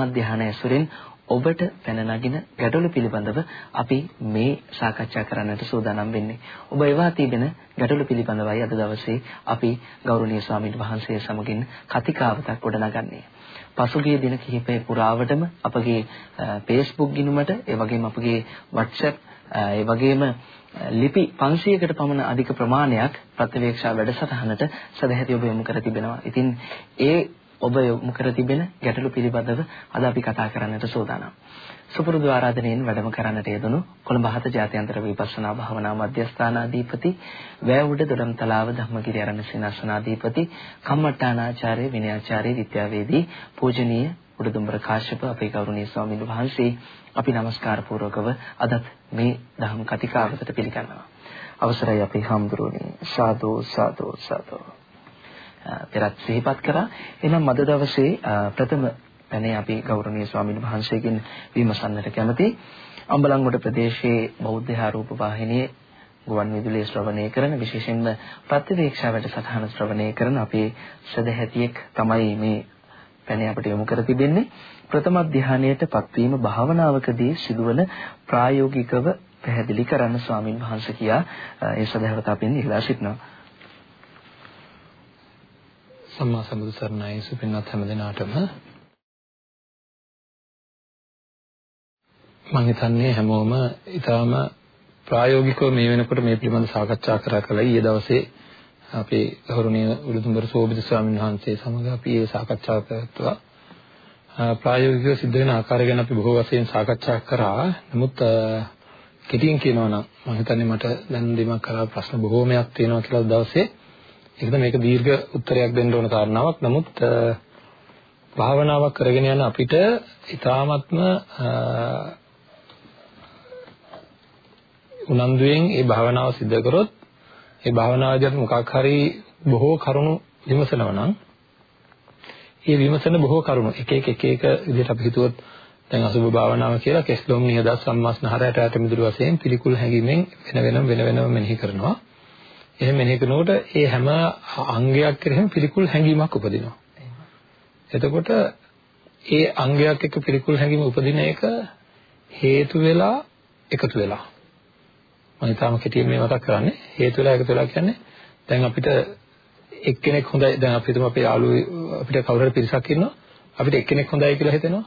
ප්‍රථම ධානය ඇසුරෙන් ඔබට පැන නගින ගැටලු පිළිබඳව අපි මේ සාකච්ඡා කරන්නට සූදානම් වෙන්නේ. ඔබ එවා තිබෙන ගැටලු පිළිබඳවයි අද දවසේ අපි ගෞරවනීය ස්වාමීන් වහන්සේ සමගින් කතිකාවතක් ගොඩනගන්නේ. පසුගිය දින කිහිපය පුරාවටම අපගේ Facebook ගිණුමට ඒ වගේම අපගේ WhatsApp ඒ වගේම ලිපි 500කට පමණ අධික ප්‍රමාණයක් ප්‍රතිවේක්ෂා වැඩසටහනට සදැහැති ඔබ යොමු කර තිබෙනවා. ඉතින් ඒ ඔබ යොමු කර තිබෙන ගැටලු පිළිබඳව අද අපි කතා කරන්නට සූදානම්. සුපුරුදු ආරාධනයෙන් වැඩම කරන්නට යෙදුණු කොළඹ හත ජාත්‍යන්තර විපස්සනා භාවනා මධ්‍යස්ථානාධිපති වැවුඩ දොඩම්තලාව ධම්මගිරි ආරණ්‍ය සේනාසනාධිපති කම්මට්ටානාචාර්ය විනයාචාර්ය විද්‍යාවේදී පූජනීය උඩුදුම්බර කාශ්‍යප අපේ ගෞරවනීය ස්වාමීන් වහන්සේ අපි নমස්කාර පූර්වකව අදත් මේ ධම්ම කතිකාවතට පිළිගන්නවා. අවසරයි අපේ හාමුදුරුවනේ සාදු සාදු සාදු පෙරත් සිහිපත් කරා. එහෙනම් අද දවසේ ප්‍රථම පැනේ අපි ගෞරවනීය ස්වාමීන් වහන්සේගෙන් විමසන්නට කැමති. අම්බලන්ගොඩ ප්‍රදේශයේ බෞද්ධ ආරූප වාහිනියේ ගුවන් විදුලිය ශ්‍රවණය කරන විශේෂයෙන්ම ප්‍රතිවේක්ෂා වැඩසටහන ශ්‍රවණය කරන අපේ සදැහැතියෙක් තමයි මේ පැනේ අපිට යොමු කර තිබෙන්නේ. ප්‍රථම ධානයට පත්වීම භාවනාවකදී සිදුවන ප්‍රායෝගිකව පැහැදිලි කරන්න ස්වාමින් වහන්සේ කියා ඒ සදහවත අපෙන් ඉල්ලා සිටිනවා. සම්මා සම්බුදු සරණයි. සුපින්වත් හැම දිනාටම. මම හිතන්නේ හැමෝම ඊටාම ප්‍රායෝගිකව මේ වෙනකොට මේ පිළිබඳව සාකච්ඡා කරා කළා ඊයේ දවසේ අපේ ගෞරවනීය උඩුදුම්බර සෝබිත ස්වාමීන් වහන්සේ සමග අපි ඒ සාකච්ඡාව කරත්වා ප්‍රායෝගිකව සිද්ධ වෙන ආකාරය ගැන අපි බොහෝ වශයෙන් සාකච්ඡා කරා. නමුත් කෙටියෙන් කියනවා නම් මම හිතන්නේ මට දැන් දෙමක් කරා ප්‍රශ්න බොහෝමයක් තියෙනවා කියලා දවසේ ඒකද මේක දීර්ඝ උත්තරයක් දෙන්න ඕන කාරණාවක්. නමුත් භාවනාවක් කරගෙන යන අපිට ඊ타ත්ම උනන්දුවෙන් ඒ භාවනාව සිද්ධ කරොත් ඒ භාවනාවේදී මොකක් හරි බොහෝ කරුණු විමසනවා නම් ඒ විමසන බොහෝ කරුණු එක එක එක එක විදිහට අපි හිතුවොත් දැන් අසුභ භාවනාව කියලා කෙස්ලොම් නිහදස් සම්මාස්නහරයට යට මිදුළු වශයෙන් පිළිකුල් හැඟීමෙන් වෙන වෙනම වෙන වෙනම මෙනෙහි කරනවා. එහෙම මෙනෙහි කරනකොට ඒ හැම අංගයක් කෙරෙහිම පිළිකුල් හැඟීමක් උපදිනවා. එතකොට ඒ අංගයක් එක්ක පිළිකුල් හැඟීම උපදින එක හේතු වෙලා එකතු වෙලා. මම තාම කෙටියෙන් මේ මතක් කරන්නේ හේතු වෙලා එකතු වෙලා කියන්නේ දැන් අපිට එක්කෙනෙක් හොඳයි. දැන් අපි හිතමු අපේ යාළුවෝ අපිට කවුරු හරි පිරිසක් ඉන්නවා. අපිට එක්කෙනෙක් හොඳයි කියලා හිතෙනවා.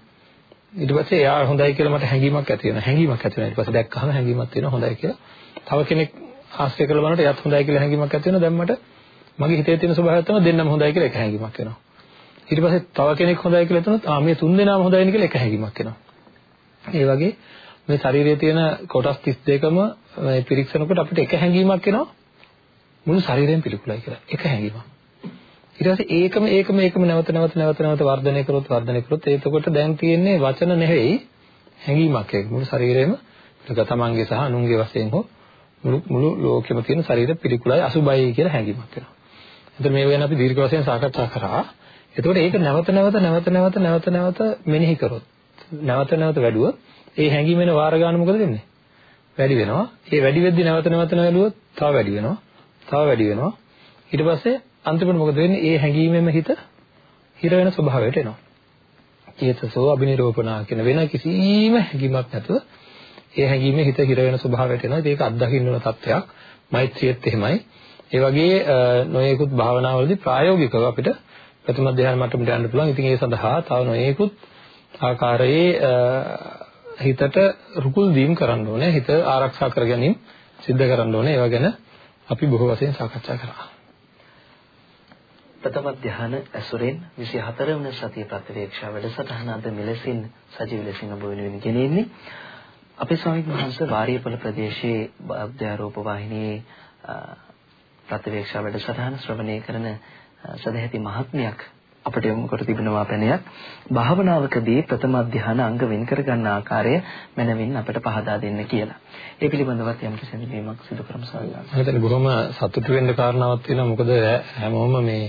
ඊට පස්සේ එයා හොඳයි කියලා මට හැඟීමක් ඇති වෙනවා. හැඟීමක් ඇති වෙනවා. ඊට පස්සේ දැක්කහම හැඟීමක් තියෙනවා. හොඳයි කියලා. තව කෙනෙක් ආශ්‍රය කරලා බලනකොට එයාත් හොඳයි කියලා හැඟීමක් ඇති වෙනවා. දැන් මට මගේ හිතේ තියෙන ස්වභාවය තමයි දෙන්නම හොඳයි කියලා එක හැඟීමක් එනවා ඊට පස්සේ තව කෙනෙක් හොඳයි කියලා හිතනොත් ආ මේ තුන් දෙනාම හොඳයි නේ කියලා එක හැඟීමක් එනවා. ඒ වගේ මේ ශරීරයේ තියෙන කොටස් 32ම මේ පිරික්සනකොට අපිට එක හැඟීමක් එනවා. මුළු ශරීරයෙන් පිළිකුලයි කියලා. එක හැඟීමක්. ඊට පස්සේ ඒකම ඒකම ඒකම නැවත නැවත නැවත නැවත වර්ධනය කරොත් වර්ධනය කරොත් එතකොට දැන් තියෙන්නේ වචන නෙවෙයි හැඟීමක් ඒක මුළු ශරීරෙම ඒක තමන්ගේ සහ අනුන්ගේ වශයෙන් හෝ මුළු මුළු ලෝකෙම තියෙන ශරීර පිළිකුලයි අසුබයි කියලා හැඟීමක් වෙනවා. එතකොට මේ වෙන අපි දීර්ඝ වශයෙන් සාකච්ඡා කරා. එතකොට ඒක නැවත නැවත නැවත නැවත නැවත නැවත මෙනෙහි කරොත් නැවත නැවත වැඩුවොත් ඒ හැඟීම වෙන වාර ගන්න මොකද වෙන්නේ? වැඩි වෙනවා. ඒ වැඩි වෙද්දි නැවත නැවත නැවලුවොත් තව වැඩි වෙනවා. තව වැඩි වෙනවා. ඊට පස්සේ අන්තිමට මොකද වෙන්නේ? ඒ හැඟීමෙම හිත හිර වෙන ස්වභාවයට එනවා. චේතසෝ අබිනිරෝපණා කියන වෙන කිසිම හැඟීමක් නැතුව ඒ හැඟීමේ හිත හිර වෙන ස්වභාවයට එනවා. ඒක අත්දකින්න ඕන තත්ත්වයක්. මෛත්‍රියත් එහෙමයි. ඒ වගේ නොයෙකුත් භාවනාවලදී ප්‍රායෝගිකව අපිට ප්‍රථම ධ්‍යාන මට්ටමට යන්න පුළුවන්. ඉතින් ඒ සඳහා තව නොයෙකුත් ආකාරයේ හිතට රුකුල් දීම් කරන්න ඕනේ. හිත ආරක්ෂා කර ගැනීම සිද්ධ කරන්න ඕනේ. ඒවා ගැන අපි බොහෝ වශයෙන් සාකච්ඡා කරා. ප්‍රථම ධ්‍යාන ඇසුරෙන් 24 වන සතිය ප්‍රතිවේක්ෂා වැඩසටහන අද මෙලෙසින් සජීව ලෙසින් ඔබ වෙනුවෙන් ගෙනෙන්නේ. අපේ ස්වාමීන් වහන්සේ වාරියපල ප්‍රදේශයේ බෞද්ධ ආරෝප වාහිනියේ ප්‍රතිවේක්ෂා වැඩසටහන ශ්‍රවණය කරන සදැහැති මහත්මියක් අපට යොමු කර තිබෙනවා පැනයක් භාවනාවකදී ප්‍රථම ධ්‍යාන අංග වෙන් කර ගන්න ආකාරය මනවින් අපට පහදා දෙන්න කියලා. ඒ පිළිබඳවත් යම් කිසි දෙයක් සිදු කරමු සාවිලා. හිතන්නේ බොහොම සතුටු වෙන්න කාරණාවක් තියෙනවා මොකද හැමෝම මේ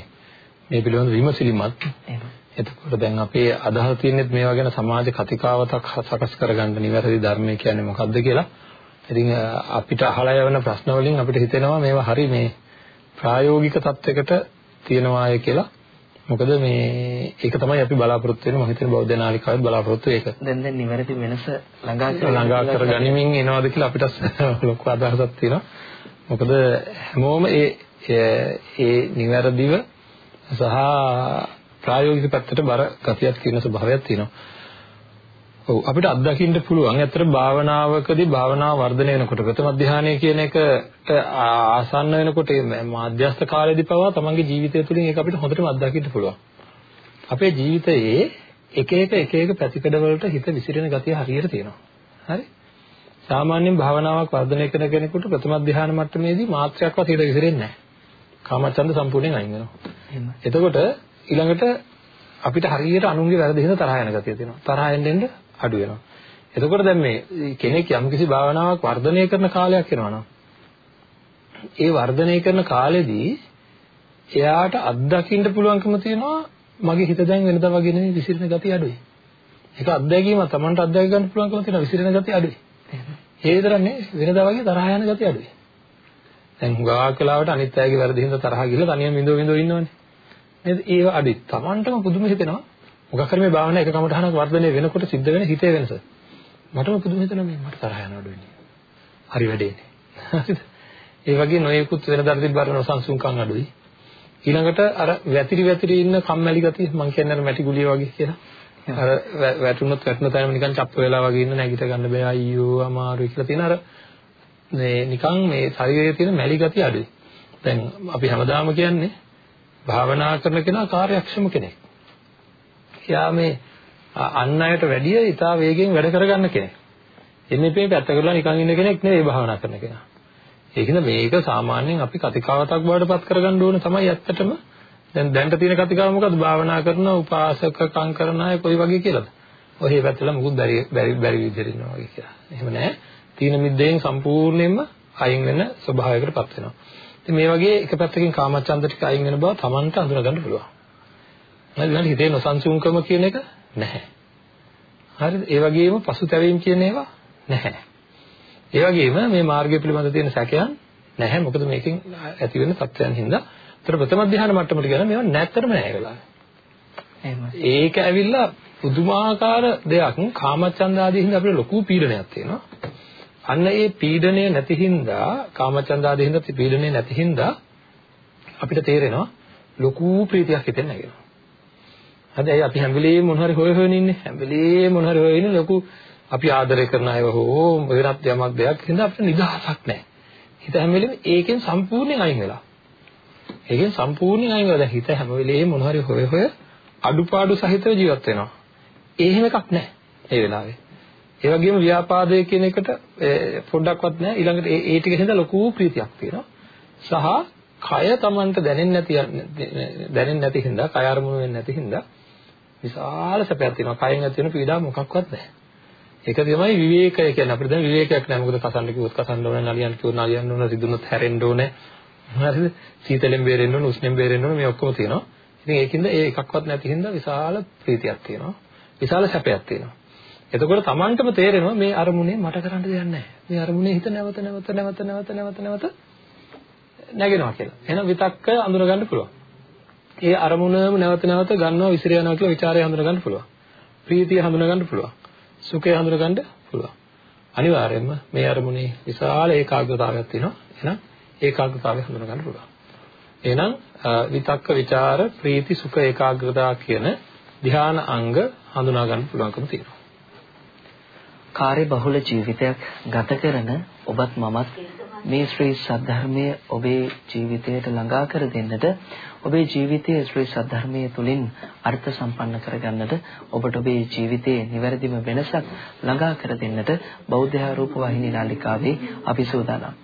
මේ පිළිබඳව විමසිලිමත්. එහෙම. එතකොට දැන් අපේ අදහස තියෙන්නේ මේවා ගැන සමාජ කතිකාවතක් සකස් කරගන්න නිවැරදි ධර්මය කියන්නේ මොකක්ද කියලා. ඉතින් අපිට අහලා යවන ප්‍රශ්න වලින් අපිට හිතෙනවා මේවා හරි මේ ප්‍රායෝගික තත්වයකට තියෙනවාය කියලා. මොකද මේ ඒක තමයි අපි බලාපොරොත්තු වෙන්නේ මම හිතන්නේ බෞද්ධ නාලිකාවෙත් බලාපොරොත්තු ඒක. දැන් දැන් නිවැරදි වෙනස ළඟා ළඟා කරගනිමින් එනවාද කියලා අපිට ලොකු අදහසක් තියෙනවා. මොකද හැමෝම ඒ ඒ නිවැරදිව සහ ප්‍රායෝගික පැත්තට බර ගතියක් තියෙන ස්වභාවයක් තියෙනවා. ඔව් අපිට අත්දකින්න පුළුවන්. ඇත්තට භාවනාවකදී භාවනාව වර්ධනය වෙනකොට ප්‍රථම ධානය කියන එකට ආසන්න වෙනකොට මාධ්‍යස්ථ කාලෙදී පවා තමන්ගේ ජීවිතය තුළින් ඒක අපිට හොඳටම අත්දකින්න පුළුවන්. අපේ ජීවිතයේ එක එක එක එක පැතිකඩ වලට හිත විසිරෙන ගතිය හරියට තියෙනවා. හරි? සාමාන්‍යයෙන් භාවනාවක් වර්ධනය කරන කෙනෙකුට ප්‍රථම ධානය මට්ටමේදී මාත්‍රයක්වත් හිත විසිරෙන්නේ නැහැ. කාමච්ඡන්ද සම්පූර්ණයෙන් අයින් වෙනවා. එතකොට ඊළඟට අපිට හරියට අනුන්ගේ වැරදි හින්දා තරහ යන ගතිය තියෙනවා. තරහ එන්න එන්න අඩු වෙනවා. එතකොට දැන් මේ කෙනෙක් යම්කිසි භාවනාවක් වර්ධනය කරන කාලයක් එනවනම් ඒ වර්ධනය කරන කාලෙදී එයාට අත්දකින්න පුළුවන්කම තියෙනවා මගේ හිත දැන් වෙනදා වගේ නෙවෙයි විසිරෙන ගතිය අඩුයි. ඒක අත්දැකීම Tamanට අත්දැක ගන්න පුළුවන්කම තියෙනවා විසිරෙන ගතිය අඩුයි. ඒ විතරක් නෙවෙයි වෙනදා වගේ තරහ යන ගතිය අඩුයි. දැන් හුඟක් වෙලාවට අනිත් අයගේ වැරදි හින්දා තරහ ගිහලා තනියම විඳව විඳව ඉන්නවනේ. නේද? ඒව අඩුයි. Tamanටම පුදුම හිතෙනවා. මොකක් හරි මේ භාවනා එක කමටහනක් වර්ධනය වෙනකොට සිද්ධ වෙන හිතේ වෙනස. මටම පුදුම හිතෙනවා මේ මට තරහ යනවද වෙන්නේ. හරි වැඩේනේ. හරිද? ඒ වගේ නොයෙකුත් වෙන දර්දිත් බරන සංසුන්කම් අඩුයි. ඊළඟට අර වැතිරි වැතිරි ඉන්න කම්මැලි ගතිය මං කියන්නේ අර මැටි ගුලිය වගේ කියලා. අර වැටුනොත් වැටුන තැනම නිකන් චප්ප වෙලා වගේ ඉන්න නැගිට ගන්න බෑ අයියෝ අමාරුයි කියලා තියෙන අර මේ නිකන් මේ ශරීරයේ තියෙන මැලි ගතිය අඩුයි. දැන් අපි හැමදාම කියන්නේ භාවනා කරන කෙනා කාර්යක්ෂම කෙනෙක්. එයා මේ අන් අයට වැඩිය ඉතා වේගෙන් වැඩ කරගන්න කෙනෙක්. එන්නේ මේ පැත්ත කරලා නිකන් ඉන්න කෙනෙක් නෙවෙයි භාවනා කරන කෙනා. ඒකින්ද මේක සාමාන්‍යයෙන් අපි කතිකාවතක් බවට පත් කරගන්න ඕන තමයි ඇත්තටම. දැන් දැන්ට තියෙන කතිකාව මොකද්ද? භාවනා කරන උපාසකකම් කරන අය කොයි වගේ කියලාද? ඔය පැත්තලා මුකුත් බැරි බැරි බැරි විදිහට ඉන්නවා වගේ කියලා. එහෙම නැහැ. තීන මිද්දෙන් සම්පූර්ණයෙන්ම අයින් වෙන ස්වභාවයකට පත් වෙනවා. ඉතින් මේ වගේ එක පැත්තකින් කාමච්ඡන්ද ටික අයින් වෙන බව Tamanට අඳුනගන්න පුළුවන්. හරිද? හිතේ නොසන්සුන්කම කියන එක නැහැ. හරිද? ඒ වගේම පසුතැවීම කියන ඒවා නැහැ. ඒ වගේම මේ මාර්ගය පිළිබඳ තියෙන සැකයන් නැහැ. මොකද මේකෙන් ඇති වෙන තත්ත්වයන් හින්දා. ඒතර ප්‍රථම ධ්‍යාන මට්ටමට ගියම මේවා නැත්තරම නැහැ වෙලා. ඒක ඇවිල්ලා පුදුමාකාර දෙයක් කාමචන්ද ආදී හින්දා අපිට ලොකු පීඩනයක් තියෙනවා. අන්න ඒ පීඩනය නැති හින්දා කාමචන්ද ආදී හින්දා පීඩනය නැති හින්දා අපිට තේරෙනවා ලොකු ප්‍රීතියක් හිතෙන් නැගෙනවා. හරි අපි හැම වෙලේම මොන හරි හොය හොයන ඉන්නේ හැම වෙලේම මොන හරි හොයන ලොකු අපි ආදරය කරන අයව හෝ වෙනත් යමක් දෙයක් හින්දා අපිට නිදහසක් නැහැ. හිත හැම වෙලේම ඒකෙන් සම්පූර්ණයෙන් අයින් වෙලා. ඒකෙන් සම්පූර්ණයෙන් අයින් වෙලා හිත හැම වෙලේම මොන හරි හොය හොය අඩුපාඩු සහිතව ජීවත් වෙනවා. ඒ හැම එකක් නැහැ ඒ වෙලාවේ. ඒ වගේම ව්‍යාපාදයේ කියන එකට පොඩ්ඩක්වත් නැහැ. ඊළඟට ඒ ඒ ටික හින්දා ලොකු ප්‍රීතියක් තියෙනවා. සහ කය Tamanට දැනෙන්නේ නැති දැනෙන්නේ නැති හින්දා, කය අරමුණු වෙන්නේ නැති හින්දා විශාල සැපයක් තියෙනවා. කයෙන් ඇති වෙන පීඩාව මොකක්වත් නැහැ. ඒක තමයි විවේකය කියන්නේ. අපිට දැන් විවේකයක් නැහැ. මොකද කසන්න කිව්වොත් කසන්න ඕනේ, නලියන්න කිව්වොත් නලියන්න ඕනේ, රිදුනොත් හැරෙන්න ඕනේ. හරිද? සීතලෙන් බේරෙන්න ඕනේ, උෂ්ණෙන් බේරෙන්න ඕනේ. මේ ඔක්කොම තියෙනවා. ඉතින් ඒකින්ද ඒ එකක්වත් නැති හින්දා විශාල ප්‍රීතියක් තියෙනවා. විශාල සැපයක් තියෙනවා. එතකොට Tamanටම තේරෙනවා මේ අරමුණේ මට කරන්න දෙයක් නැහැ. මේ අරමුණේ හිත නැවත නැවත නැවත නැවත නැවත නැවත නැගෙනවා කියලා. එහෙනම් විතක්ක අඳුරගන්න පුළුවන්. ඒ අරමුණම නැවත නැවත ගන්නවා විසිර යනවා කියලා ਵਿਚාරය හඳුනගන්න පුළුවන්. ප්‍රීතිය හඳුනගන්න පුළුවන්. සුඛය හඳුනගන්න පුළුවන්. අනිවාර්යයෙන්ම මේ අරමුණේ විශාල ඒකාග්‍රතාවයක් තියෙනවා. එහෙනම් ඒකාග්‍රතාවය හඳුනගන්න පුළුවන්. එහෙනම් විතක්ක විචාර ප්‍රීති සුඛ ඒකාග්‍රතාව කියන ධ්‍යාන අංග හඳුනා ගන්න පුළුවන්කම තියෙනවා. කාර්ය බහුල ජීවිතයක් ගත කරන ඔබත් මමත් මේ ශ්‍රී සද්ධර්මයේ ඔබේ ජීවිතයට ළඟා කර දෙන්නට ඔබේ ජීවිතයේ ශ්‍රී සද්ධර්මයේ තුලින් අර්ථ සම්පන්න කරගන්නට ඔබට ඔබේ ජීවිතයේ නිවැරදිම වෙනසක් ළඟා කර දෙන්නට බෞද්ධ ආරූප වාහිනී නාලිකාවේ අපි සූදානම්.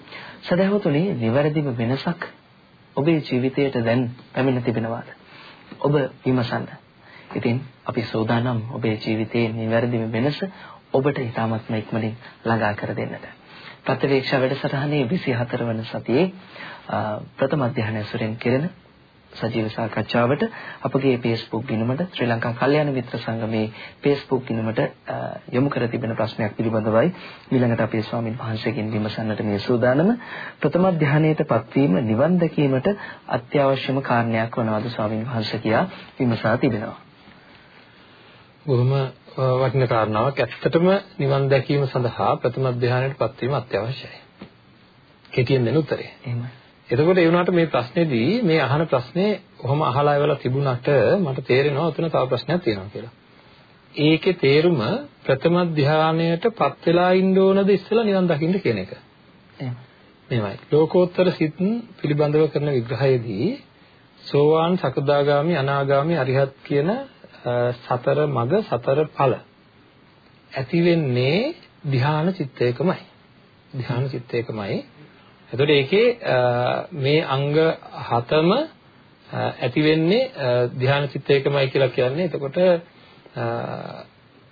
සදහවතුනි නිවැරදිම වෙනසක් ඔබේ ජීවිතයට දැන් පැමිණ තිබෙනවාද? ඔබ විමසන්න. ඉතින් අපි සූදානම් ඔබේ ජීවිතයේ නිවැරදිම වෙනස ඔබට ඉතාමත්ම ඉක්මනින් ළඟා කර දෙන්නට. ප්‍රතිවේක්ෂා වැඩසටහනේ 24 වන සතියේ ප්‍රථම අධ්‍යයනය සුරෙන් කෙරෙන සජීව සාකච්ඡාවට අපගේ Facebook ගිණුමට ශ්‍රී ලංකා කල්යාණ මිත්‍ර සංගමේ Facebook ගිණුමට යොමු කර තිබෙන ප්‍රශ්නයක් පිළිබඳවයි ඊළඟට අපේ ස්වාමින් වහන්සේගෙන් විමසන්නට මේ සූදානම ප්‍රථම ධානයේට පත්වීම නිවන් දැකීමට අත්‍යවශ්‍යම කාරණයක් වනවාද ස්වාමින් වහන්සේ කියා විමසා තිබෙනවා. බොහොම වටින කාරණාවක්. ඇත්තටම නිවන් දැකීම සඳහා ප්‍රථම ධානයට පත්වීම අත්‍යවශ්‍යයි. කෙටියෙන් දෙන උත්තරේ. එහෙමයි. එතකොට ඒ වුණාට මේ ප්‍රශ්නේදී මේ අහන ප්‍රශ්නේ කොහොම අහලා ඉවලා තිබුණාට මට තේරෙනවා උතන තව ප්‍රශ්නයක් තියෙනවා කියලා. ඒකේ තේරුම ප්‍රථම ධානයටපත් වෙලා ඉන්න ඕනද ඉස්සෙල්ලා නිවන් දකින්න කියන එක. එහෙමයි. ලෝකෝත්තර සිත් පිළිබඳව කරන විග්‍රහයේදී සෝවාන් සකදාගාමි අනාගාමි අරිහත් කියන සතර මග සතර ඵල ඇති වෙන්නේ ධ්‍යාන චිත්තයකමයි. ධ්‍යාන චිත්තයකමයි. එතකොට ඒකේ මේ අංග හතම ඇති වෙන්නේ ධ්‍යාන චිත්තයකමයි කියලා කියන්නේ. එතකොට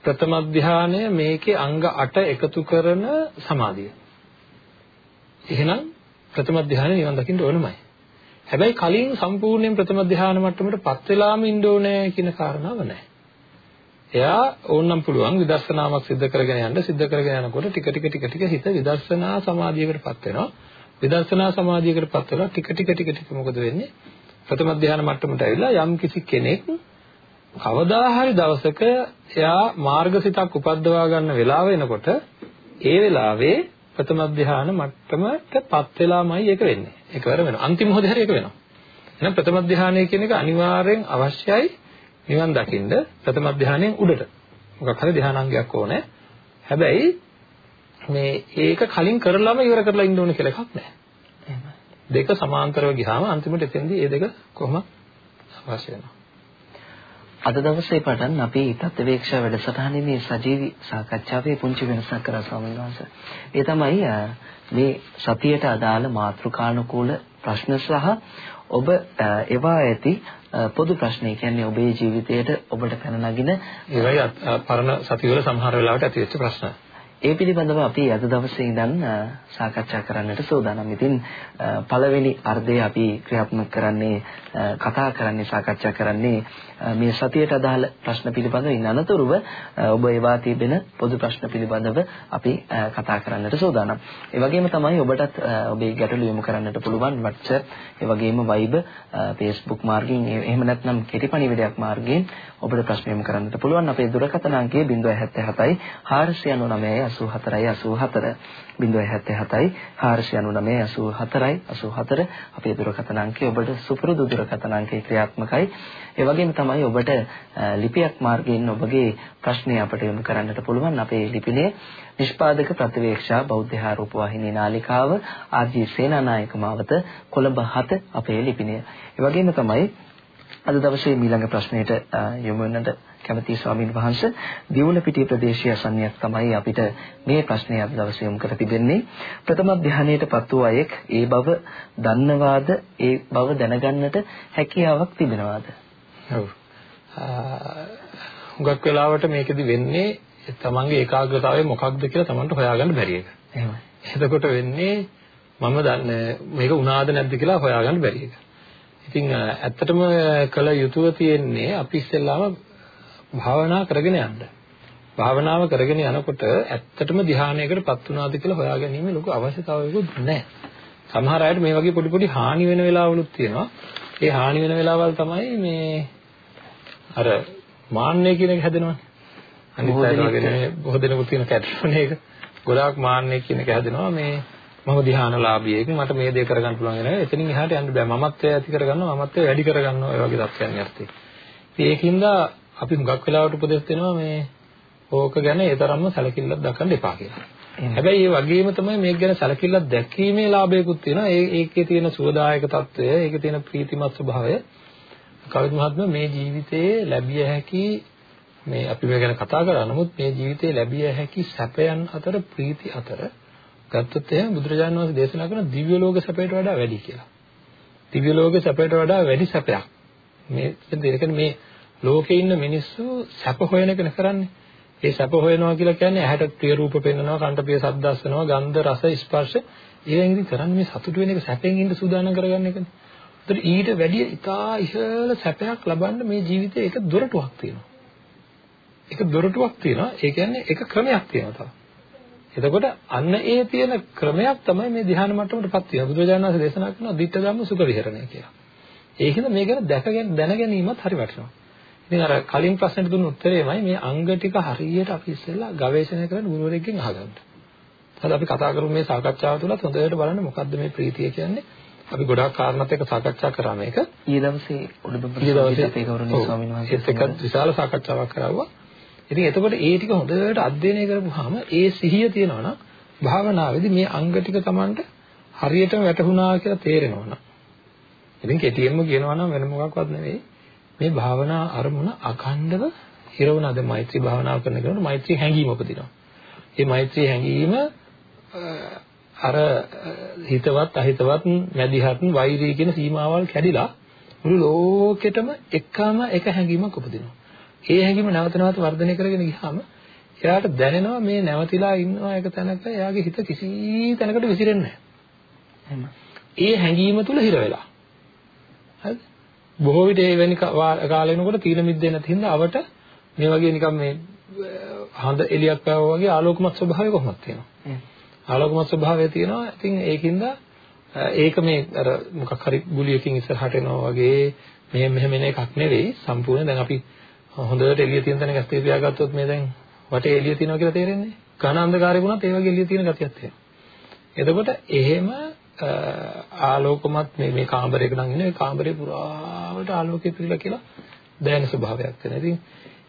ප්‍රථම ධ්‍යානය මේකේ අංග 8 එකතු කරන සමාධිය. එහෙනම් ප්‍රථම ධ්‍යානෙ නිවන් දකින්න ඕනමයි. හැබැයි කලින් සම්පූර්ණයෙන් ප්‍රථම ධ්‍යාන මට්ටමටපත් වෙලාම ඉන්න ඕනේ කියන කාරණාව නැහැ. එයා ඕනනම් පුළුවන් විදර්ශනාවක් සිද්ධ කරගෙන යන්න සිද්ධ කරගෙන යනකොට ටික ටික ටික ටික හිත විදර්ශනා සමාධියකටපත් වෙනවා. විදර්ශනා සමාධියකටපත් වෙලා ටික ටික ටික ටික මොකද වෙන්නේ? ප්‍රථම ධ්‍යාන මට්ටමට ඇවිල්ලා යම් කිසි කෙනෙක් කවදා හරි දවසක එයා මාර්ගසිතක් උපද්දවා ගන්න වෙලාව එනකොට ඒ වෙලාවේ ප්‍රථම ධ්‍යාන මට්ටමටපත් වෙලාමයි ඒක වෙන්නේ. ඒකවර වෙනවා. අන්තිම මොහොතේ හරි ඒක වෙනවා. එහෙනම් ප්‍රථම ධ්‍යානය කියන එක අනිවාර්යෙන් අවශ්‍යයි නිවන් දකින්න ප්‍රථම ධ්‍යානයෙන් උඩට. මොකක් හරි ධ්‍යානාංගයක් ඕනේ. හැබැයි මේ ඒක කලින් කරලාම ඉවර කරලා ඉන්න ඕන කියලා එකක් නැහැ. දෙක සමාන්තරව ගියාම අන්තිමට එතෙන්දී මේ දෙක කොහොම අවශ්‍ය වෙනවා. අද දවසේ පටන් අපි ප්‍රතිවේක්ෂා වැඩසටහනේ මේ සජීවී සාකච්ඡාවේ පුංචි වෙනසක් කරා ස්වාමීන් වහන්සේ. ඒ තමයි මේ සතියට අදාළ මාතෘකානුකූල ප්‍රශ්න සහ ඔබ ඒවා ඇති පොදු ප්‍රශ්න. කියන්නේ ඔබේ ජීවිතයට ඔබට පැන නගින ඒවයි පරණ සතිවල සමහර වෙලාවට ඇතිවෙච්ච ප්‍රශ්න. ඒ පිළිබඳව අපි අද දවසේ ඉඳන් සාකච්ඡා කරන්නට සූදානම්. ඉතින් පළවෙනි අර්ධය අපි ක්‍රියාත්මක කරන්නේ කතා කරන්නේ සාකච්ඡා කරන්නේ මේ සතියට අදාළ ප්‍රශ්න පිළිබඳව ඉන්න අනතුරුව ඔබ ඒවා තිබෙන පොදු ප්‍රශ්න පිළිබඳව අපි කතා කරන්නට සූදානම්. ඒ වගේම තමයි ඔබටත් ඔබේ ගැටලු යොමු කරන්නට පුළුවන් WhatsApp, ඒ වගේම Viber, Facebook මාර්ගයෙන් එහෙම නැත්නම් කෙටිපණිවිඩයක් මාර්ගයෙන් ඔබට ප්‍රශ්න යොමු කරන්නට පුළුවන්. අපේ දුරකථන අංකය 077 499 84 84 077යි 499 84යි 84 අපේ දුරකථන අංකය ඔබට සුපුරුදු දුරකථන අංකේ ක්‍රියාත්මකයි. ඒ වගේම තමයි ඔබට ලිපියක් මාර්ගයෙන් ඔබගේ ප්‍රශ්නය අපට යොමු කරන්නට පුළුවන්. අපේ ලිපිනේ නිෂ්පාදක ප්‍රතිවේක්ෂා බෞද්ධ ආරෝප වාහිනී නාලිකාව ආර්.ජී. සේනානායක මාවත කොළඹ 7 අපේ ලිපිනය. ඒ වගේම තමයි අද දවසේ ඊළඟ ප්‍රශ්නයට යොමු වෙනට කැමති ස්වාමීන් වහන්සේ දියුණපිටිය ප්‍රදේශීය අසන්නයක් තමයි අපිට මේ ප්‍රශ්නේ අද දවසේ යොමු කර තිබෙන්නේ ප්‍රථම ධානයේටපත් වූ අයෙක් ඒ බව දන්නවාද ඒ බව දැනගන්නට හැකියාවක් තිබෙනවාද ඔව් හුඟක් වෙලාවට මේකෙදි වෙන්නේ තමන්ගේ ඒකාග්‍රතාවය මොකක්ද කියලා තමන්ට හොයාගන්න බැරි එක. එහෙමයි. එතකොට වෙන්නේ මම දන්නේ මේක උනාද නැද්ද කියලා හොයාගන්න බැරි එක. ඉතින් ඇත්තටම කළ යුතුව තියෙන්නේ අපි ඉස්සෙල්ලාම භාවනා කරගෙන යන්න. භාවනාව කරගෙන යනකොට ඇත්තටම ධ්‍යානයකටපත් වුණාද කියලා හොයාගැනීම ලොකු අවශ්‍යතාවයකුත් නැහැ. සමහර අයට මේ වගේ පොඩි පොඩි හානි වෙන වෙලාවලුත් තියෙනවා. ඒ හානි වෙන වෙලාවල් තමයි මේ අර මාන්නය කියන එක හැදෙනවනේ. අනිත් අය වගේ නෙමෙයි බොහෝ දෙනෙකුට තියෙන කැටපොනේ එක. ගොඩාක් මාන්නය කියන එක හැදෙනවා මේ මම ධ්‍යානලාභියෙක් මට මේ දේ කරගන්න පුළුවන් නේද? එතනින් එහාට යන්න බෑ. මමත්වය ඇති කරගන්නවා, මමත්වය වැඩි කරගන්නවා. ඒ වගේ තත්ත්වයන් යර්ථේ. ඉතින් ඒකින්ද අපි හුඟක් වෙලාවට උපදෙස් දෙනවා මේ ඕක ගැන ඒ තරම්ම සැලකිල්ලක් දක්වන්න එපා කියලා. හැබැයි ඒ වගේම තමයි මේක ගැන සැලකිල්ලක් දැක්වීමේ ලාභයකුත් තියෙනවා. ඒ ඒකේ තියෙන සුවදායක తত্ত্বය, ඒකේ තියෙන ප්‍රීතිමත් ස්වභාවය කවිද මහත්මයා මේ ජීවිතයේ ලැබිය හැකි මේ අපි මේ ගැන කතා කරා නමුත් මේ ජීවිතයේ ලැබිය හැකි සැපයන් අතර ප්‍රීති අතර ගත්තොත් එහෙනම් බුදුරජාණන් වහන්සේ දේශනා කරන දිව්‍ය ලෝක සැපයට වඩා වැඩි කියලා. දිව්‍ය ලෝක සැපයට වඩා වැඩි සැපයක්. මේ කියන්නේ මේ ලෝකේ ඉන්න මිනිස්සු සැප හොයන එක කරන්නේ. ඒ සැප හොයනවා කියලා කියන්නේ ඇහැට ප්‍රිය රූප පෙන්වනවා, කන්ට ප්‍රිය ශබ්ද අස්වනවා, ගන්ධ රස ස්පර්ශ ඒවෙන් ඉතින් කරන්නේ මේ සතුට වෙන එක සැපෙන් ඉන්න සූදානම් කරගන්න එකනේ. ඒතර ඊට වැඩිය ඉතා ඉහළ සැපයක් ලබන්න මේ ජීවිතේ එක දොරටුවක් තියෙනවා. එක දොරටුවක් තියෙනවා. ඒ කියන්නේ එක ක්‍රමයක් තියෙනවා තව. එතකොට අන්න ඒ තියෙන ක්‍රමයක් තමයි මේ ධ්‍යාන මට්ටමටපත් වෙනවා. බුදුරජාණන් වහන්සේ දේශනා කරනවා ditta ධම්ම සුඛ විහරණය කියලා. ඒකෙන්ද මේ ගැන දැකගෙන දැන ගැනීමත් හරි වටිනවා. ඉතින් අර කලින් ප්‍රශ්නෙට දුන්න උත්තරේමයි මේ අංග ටික හරියට අපි ඉස්සෙල්ලා ගවේෂණය කරන ගුරුවරයෙක්ගෙන් අහගන්න. හරි අපි කතා කරමු මේ සාකච්ඡාව තුළත් හොඳට බලන්න මොකද්ද මේ ප්‍රීතිය කියන්නේ. අපි ගොඩාක් කාරණාත් එක්ක සාකච්ඡා කරා මේක. ඊයේ දවසේ උඩුබඹ අපේ ගෞරවනීය ස්වාමීන් වහන්සේත් එක්ක විශාල සාකච්ඡාවක් කරවුවා. ඉතින් එතකොට ඒ ටික හොඳට අධ්‍යයනය කරපුවාම ඒ සිහිය තියෙනවා නම් භාවනාවේදී මේ අංග ටික Tamanට හරියටම වැටහුණා කියලා තේරෙනවා නම්. ඉතින් කෙටියෙන්ම කියනවා නම් වෙන මොකක්වත් නෙවෙයි මේ භාවනා අරමුණ අඛණ්ඩව හිරවනද මෛත්‍රී භාවනාව කරන කෙනාට මෛත්‍රී හැඟීම උපදිනවා. මේ මෛත්‍රී හැඟීම අර හිතවත් අහිතවත් මැදිහත් වෛරී කියන සීමාවල් කැඩිලා මුළු ලෝකෙටම එකම එක හැඟීමක් උපදිනවා. ඒ හැඟීම නැවත නැවත වර්ධනය කරගෙන ගියාම එයාට දැනෙනවා මේ නැවතිලා ඉන්නවා එක තැනක එයාගේ හිත කිසි තැනකට විසිරෙන්නේ නැහැ. ඒ හැඟීම තුල හිර වෙලා. හරිද? බොහෝ විට ඒ වෙනි කාලේ වෙනකොට තීන මිද්දේ නැති හින්දා අවට මේ වගේ නිකන් මේ හඳ එලියක් පැවවා වගේ ආලෝකමත් ස්වභාවය කොහොමද තියෙනවා. ආලෝකමත් ස්වභාවය තියෙනවා. ඉතින් ඒකින්ද ඒක මේ අර මොකක් හරි ගුලියකින් ඉස්සරහට එනවා වගේ මෙහෙම මෙහෙම එන එකක් නෙවෙයි. සම්පූර්ණ දැන් අපි හොඳට එළිය තියෙන තැනක ඇස් පියාගත්තොත් මේ දැන් වටේ එළිය තියෙනවා කියලා තේරෙන්නේ. ඝන අන්ධකාරය වුණත් ඒ වගේ එළිය තියෙන ගතියක් තියෙනවා. එතකොට එහෙම ආලෝකමත් මේ මේ කාමරයක නම් ඉන්නේ කාමරේ පුරාවට ආලෝකය පිරিলা කියලා දැනෙන ස්වභාවයක් තියෙනවා. ඉතින්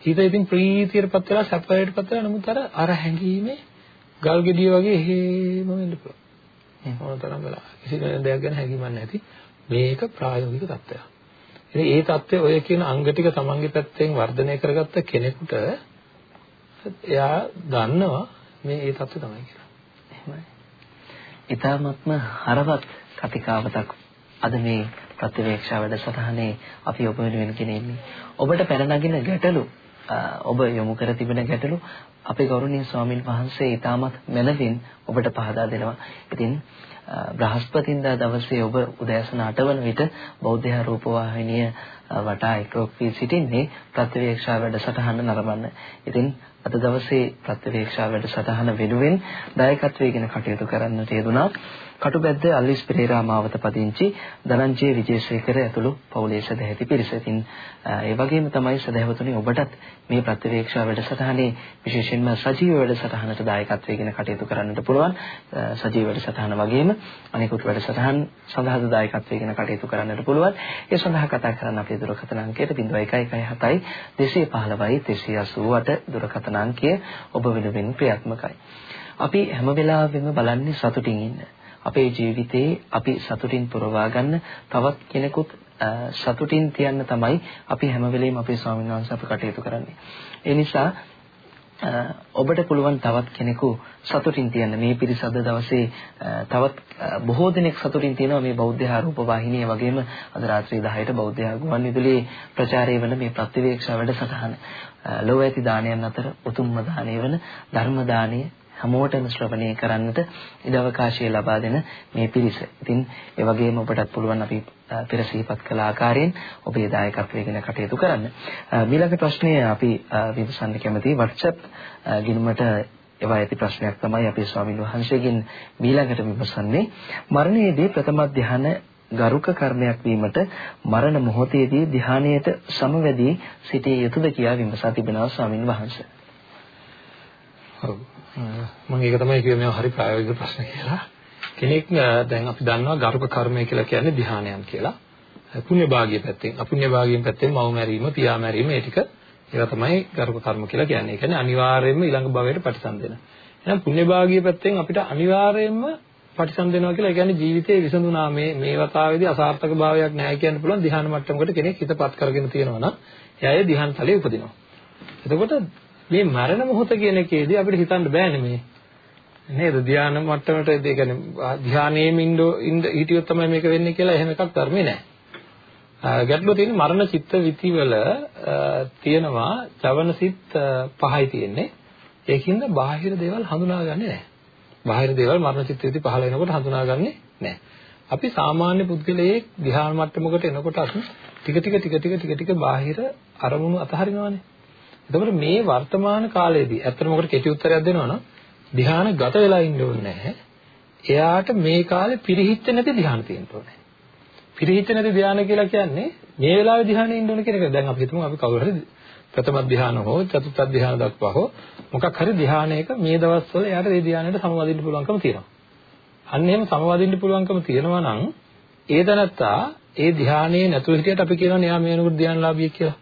හිත ඉතින් ප්‍රීතියටපත් වෙලා සැපයටපත් වෙලා නමුත් අර අර හැඟීමේ ගල් ගෙඩිය වගේ හේම වෙන්න පුළුවන්. මොන තරම් වෙලා කිසි දෙයක් ගැන හැඟීමක් නැති මේක ප්‍රායෝගික தত্ত্বයක්. ඉතින් ඒ தত্ত্বය ඔය කියන අංග ටික තමන්ගේ පැත්තෙන් වර්ධනය කරගත්ත කෙනෙකුට එයා දන්නවා මේ ඒ தত্ত্বය තමයි කියලා. එහෙමයි. ඊටාත්ම හරවත් කතිකාවතක් අද මේ ප්‍රතිවේක්ෂා වැඩසටහනේ අපි ඔබ වෙනුවෙන් ගෙනෙන්නේ. ඔබට පැන නගින ගැටලු ඔබ යොමු කර තිබෙන ගැටලු අපේ ගෞරවනීය ස්වාමින් වහන්සේ ඊටමත් මැනවින් ඔබට පහදා දෙනවා. ඉතින් බ්‍රහස්පතින්දා දවසේ ඔබ උදෑසන 8 වන විට බෞද්ධ රූපවාහිනිය වටා එක්රොක් වී සිටින්නේ ප්‍රතිවේක්ෂා වැඩසටහන නරඹන්න. ඉතින් අද දවසේ ප්‍රතිවේක්ෂා වැඩසටහන වෙනුවෙන් දායකත්වයෙන් කටයුතු කරන්නට යෙදුනා. කටුබැද්ද අල්ලිස් පෙරේරා මාවත පදිංචි ධනංජය විජේසේකර ඇතුළු පවුලේ සදැහැති පිරිස. ඉතින් ඒ වගේම තමයි සදැහැවතුනි ඔබටත් මේ ප්‍රතිවේක්ෂා වැඩසටහනේ විශේෂයෙන්ම සජීව වැඩසටහනට දායකත්වයෙන් කටයුතු කරන්නට පුළුවන්. සජීව වැඩසටහන වගේම අනිකුත් වැඩසටහන් සඳහා දායකත්වයෙන් කටයුතු කරන්නට පුළුවන්. ඒ සඳහා කතා කරන්න අපේ දුරකථන අංකයට 0117 215යි 388 දුරකථන අංකය ඔබ වෙනුවෙන් ක්‍රියාත්මකයි. අපි හැම වෙලාවෙම බලන්නේ සතුටින් ඉන්න. අපේ ජීවිතේ අපි සතුටින් පුරවා ගන්න තවත් කෙනෙකුත් සතුටින් තියන්න තමයි අපි හැම වෙලෙම අපේ ස්වාමීන් වහන්සේ අප කටයුතු කරන්නේ. ඒ නිසා ඔබට පුළුවන් තවත් කෙනෙකු සතුටින් තියන්න. මේ පිරිසද දවසේ තවත් බොහෝ දෙනෙක් සතුටින් තියෙනවා. මේ බෞද්ධ ආරූප වාහිනිය වගේම අද රාත්‍රී 10ට බෞද්ධ ගුවන් විදුලියේ ප්‍රචාරය වන මේ ප්‍රතිවේක්ෂා වැඩසටහන. ලෝක ඇති දානයන් අතර උතුම්ම දානය වන ධර්ම දානය හැමෝටම ශ්‍රවණය කරන්නට ඉඩ අවකාශය ලබා දෙන මේ පිරිස. ඉතින් ඒ වගේම ඔබටත් පුළුවන් අපි පෙර සිහිපත් කළ ආකාරයෙන් ඔබේ දායකත්වයෙන් කටයුතු කරන්න. ඊළඟ ප්‍රශ්නය අපි විමසන්න කැමති WhatsApp ගිණුමට එවා ඇති ප්‍රශ්නයක් තමයි අපේ ස්වාමින් වහන්සේගෙන් ඊළඟට විමසන්නේ මරණයේදී ප්‍රථම ධ්‍යාන ගරුක කර්මයක් වීමට මරණ මොහොතේදී ධ්‍යානයට සමවැදී සිටිය යුතුද කියා විමසා තිබෙනවා ස්වාමින් වහන්සේ. ඔව්. මම ඒක තමයි කිව්වේ මේවා හරි ප්‍රායෝගික ප්‍රශ්න කියලා. කෙනෙක් දැන් අපි දන්නවා ගරුක කර්මය කියලා කියන්නේ ධ්‍යානයන් කියලා. පුණ්‍ය භාගිය පැත්තෙන් අපුණ්‍ය භාගියෙන් පැත්තෙන් මව මැරීම, පියා මැරීම ඒ ටික ඒවා තමයි ගරුක කර්ම කියලා කියන්නේ. ඒ කියන්නේ අනිවාර්යයෙන්ම ඊළඟ භවයට ප්‍රතිසන්දෙන. එහෙනම් පුණ්‍ය භාගිය පැත්තෙන් අපිට අනිවාර්යයෙන්ම ප්‍රතිසන්දෙනවා කියලා ඒ කියන්නේ ජීවිතේ විසඳුනා මේ මේ වතාවේදී අසාර්ථක භාවයක් නැහැ කියන්න පුළුවන් ධ්‍යාන මට්ටමකට කෙනෙක් හිතපත් කරගෙන තියෙනවා නම් එයාගේ ධ්‍යාන තලයේ උපදිනවා. එතකොට මේ මරණ මොහොත කියන එකේදී අපිට හිතන්න බෑනේ මේ නේද ධානය මට්ටමට ඒ කියන්නේ ධානයේම ඉන්න හිටියොත් තමයි මේක වෙන්නේ කියලා එහෙම එකක් ධර්මේ නැහැ. ගැටලුව තියෙන්නේ මරණ චිත්ත විතිවල තියෙනවා චවන සිත් පහයි තියෙන්නේ. ඒකින්ද බාහිර දේවල් හඳුනාගන්නේ නැහැ. බාහිර දේවල් මරණ චිත්ත විති පහල වෙනකොට හඳුනාගන්නේ නැහැ. අපි සාමාන්‍ය පුද්ගලයෙක් ධ්‍යාන මට්ටමකට එනකොට ටික ටික ටික ටික ටික ටික බාහිර අරමුණු අතහරිනවානේ. එතකොට මේ වර්තමාන කාලයේදී ඇත්තටම මොකට කෙටි උත්තරයක් දෙනවා නම් ධ්‍යාන ගත වෙලා ඉන්න ඕනේ නැහැ. එයාට මේ කාලේ පිරිහිච්ච නැති ධ්‍යාන තියෙන්න ඕනේ. පිරිහිච්ච නැති ධ්‍යාන කියලා කියන්නේ මේ වෙලාවේ ධ්‍යානෙ ඉන්න ඕනේ කියන එක. දැන් අපි හිතමු අපි කවුරු හරි ප්‍රථම ධ්‍යාන හෝ චතුර්ථ ධ්‍යාන දක්වා හෝ මොකක් හරි ධ්‍යානයක මේ දවස්වල එයාට ඒ ධ්‍යානයට සමවදින්න පුළුවන්කම තියෙනවා. අන්න එහෙම සමවදින්න පුළුවන්කම තියෙනවා නම් ඒ දැනත්තා ඒ ධ්‍යානයේ නැතුව හිටියට අපි කියනවා එයා මේ වෙනකොට ධ්‍යානලාභියෙක් කියලා.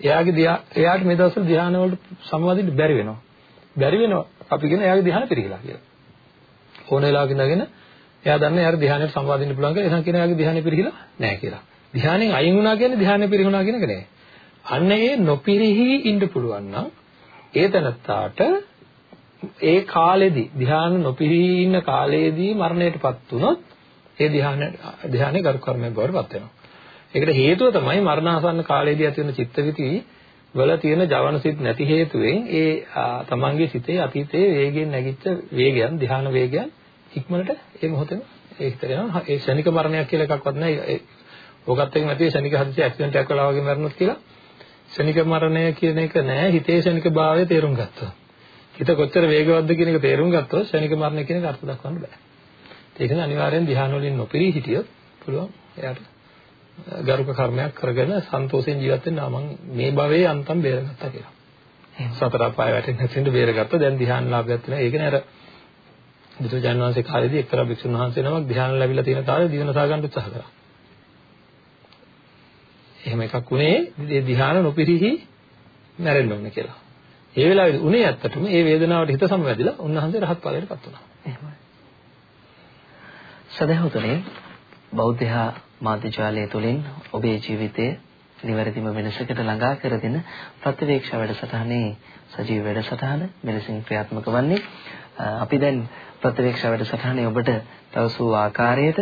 එයාගේ එයාට මේ දවස්වල ධ්‍යාන වලට සමවදින්න බැරි වෙනවා. බැරි වෙනවා. අපි කියන එයාගේ ධ්‍යාන පිරිහිලා කියලා. ඕන වෙලාවක ඉඳගෙන එයා දන්නේ එයාට ධ්‍යානයට සමවදින්න පුළුවන් කියලා. එතන කියන එයාගේ ධ්‍යානෙ පිරිහිලා නැහැ කියලා. ධ්‍යානෙන් අයින් වුණා කියන්නේ ධ්‍යානෙ පිරිහුණා කියන එක නෙවෙයි. අන්න ඒ නොපිරිහි ඉන්න පුළුවන් නම් ඒ තනත්තාට ඒ කාලෙදී ධ්‍යාන නොපිරිහි ඉන්න කාලයේදී මරණයටපත් වුණොත් ඒ ධ්‍යාන ධ්‍යානේ ගරු කර්මයෙන් බවට පත් වෙනවා. ඒකට හේතුව තමයි මරණාසන්න කාලයේදී ඇති වෙන චිත්තවිති වල තියෙන ජවන සිත් නැති හේතුවෙන් ඒ තමන්ගේ සිතේ අතීතයේ වේගයෙන් නැගිච්ච වේගයන් ධ්‍යාන වේගයන් ඉක්මනට ඒ මොහොතේම ඒ හිතට යනවා. ඒ ශනික මරණයක් කියලා එකක්වත් නැහැ. ඕකත් එක්ක නැති ශනික හදිසි ඇක්සිඩන්ට් එකක් කළා වගේ මරණොත් කියලා. ශනික මරණය කියන එක නෑ හිතේ ශනික භාවය තේරුම් ගත්තොත්. හිත කොච්චර වේගවත්ද කියන එක තේරුම් ගත්තොත් ශනික මරණය කියන එක අර්ථ දක්වන්න බෑ. ඒක නිසා අනිවාර්යෙන් ධ්‍යාන වලින් නොපිරී හිටියොත් පුළුවන් එයාට ගරුක කර්මයක් කරගෙන සන්තෝෂෙන් ජීවත් වෙන්න මම මේ භවයේ අන්තම් බේරගත්තා කියලා. සතර අපාය වැටෙන්නේ නැතිඳ බේරගත්තා. දැන් ධ්‍යාන ලාභයක් තියෙනවා. ඒකනේ අර බුදුජානක වහන්සේ කාලේදී එක්තරා භික්ෂුන් වහන්සේ නමක් ධ්‍යාන ලැබිලා තියෙන තාලේ දිනසා ගන්න උත්සාහ කරා. එහෙම එකක් උනේ ඒ ධ්‍යාන නොපිරිහි මැරෙන්න ඕනේ කියලා. ඒ වෙලාවේදී උනේ ඇත්තටම ඒ වේදනාවට හිත සමවැදිලා උන්වහන්සේ රහත් ඵලයටපත් වුණා. එහෙමයි. සදහවතුනේ බෞද්ධ මාධ්‍යාලය තුළින් ඔබේ ජීවිතයේ නිවැරදිම වෙනසකට ළඟා කර දෙන ප්‍රතිවේක්ෂා වැඩසටහනේ සජීව වැඩසටහන මෙලෙසින් ක්‍රියාත්මක වන්නේ අපි දැන් ප්‍රතිවේක්ෂා වැඩසටහනේ ඔබට තවසූ ආකාරයට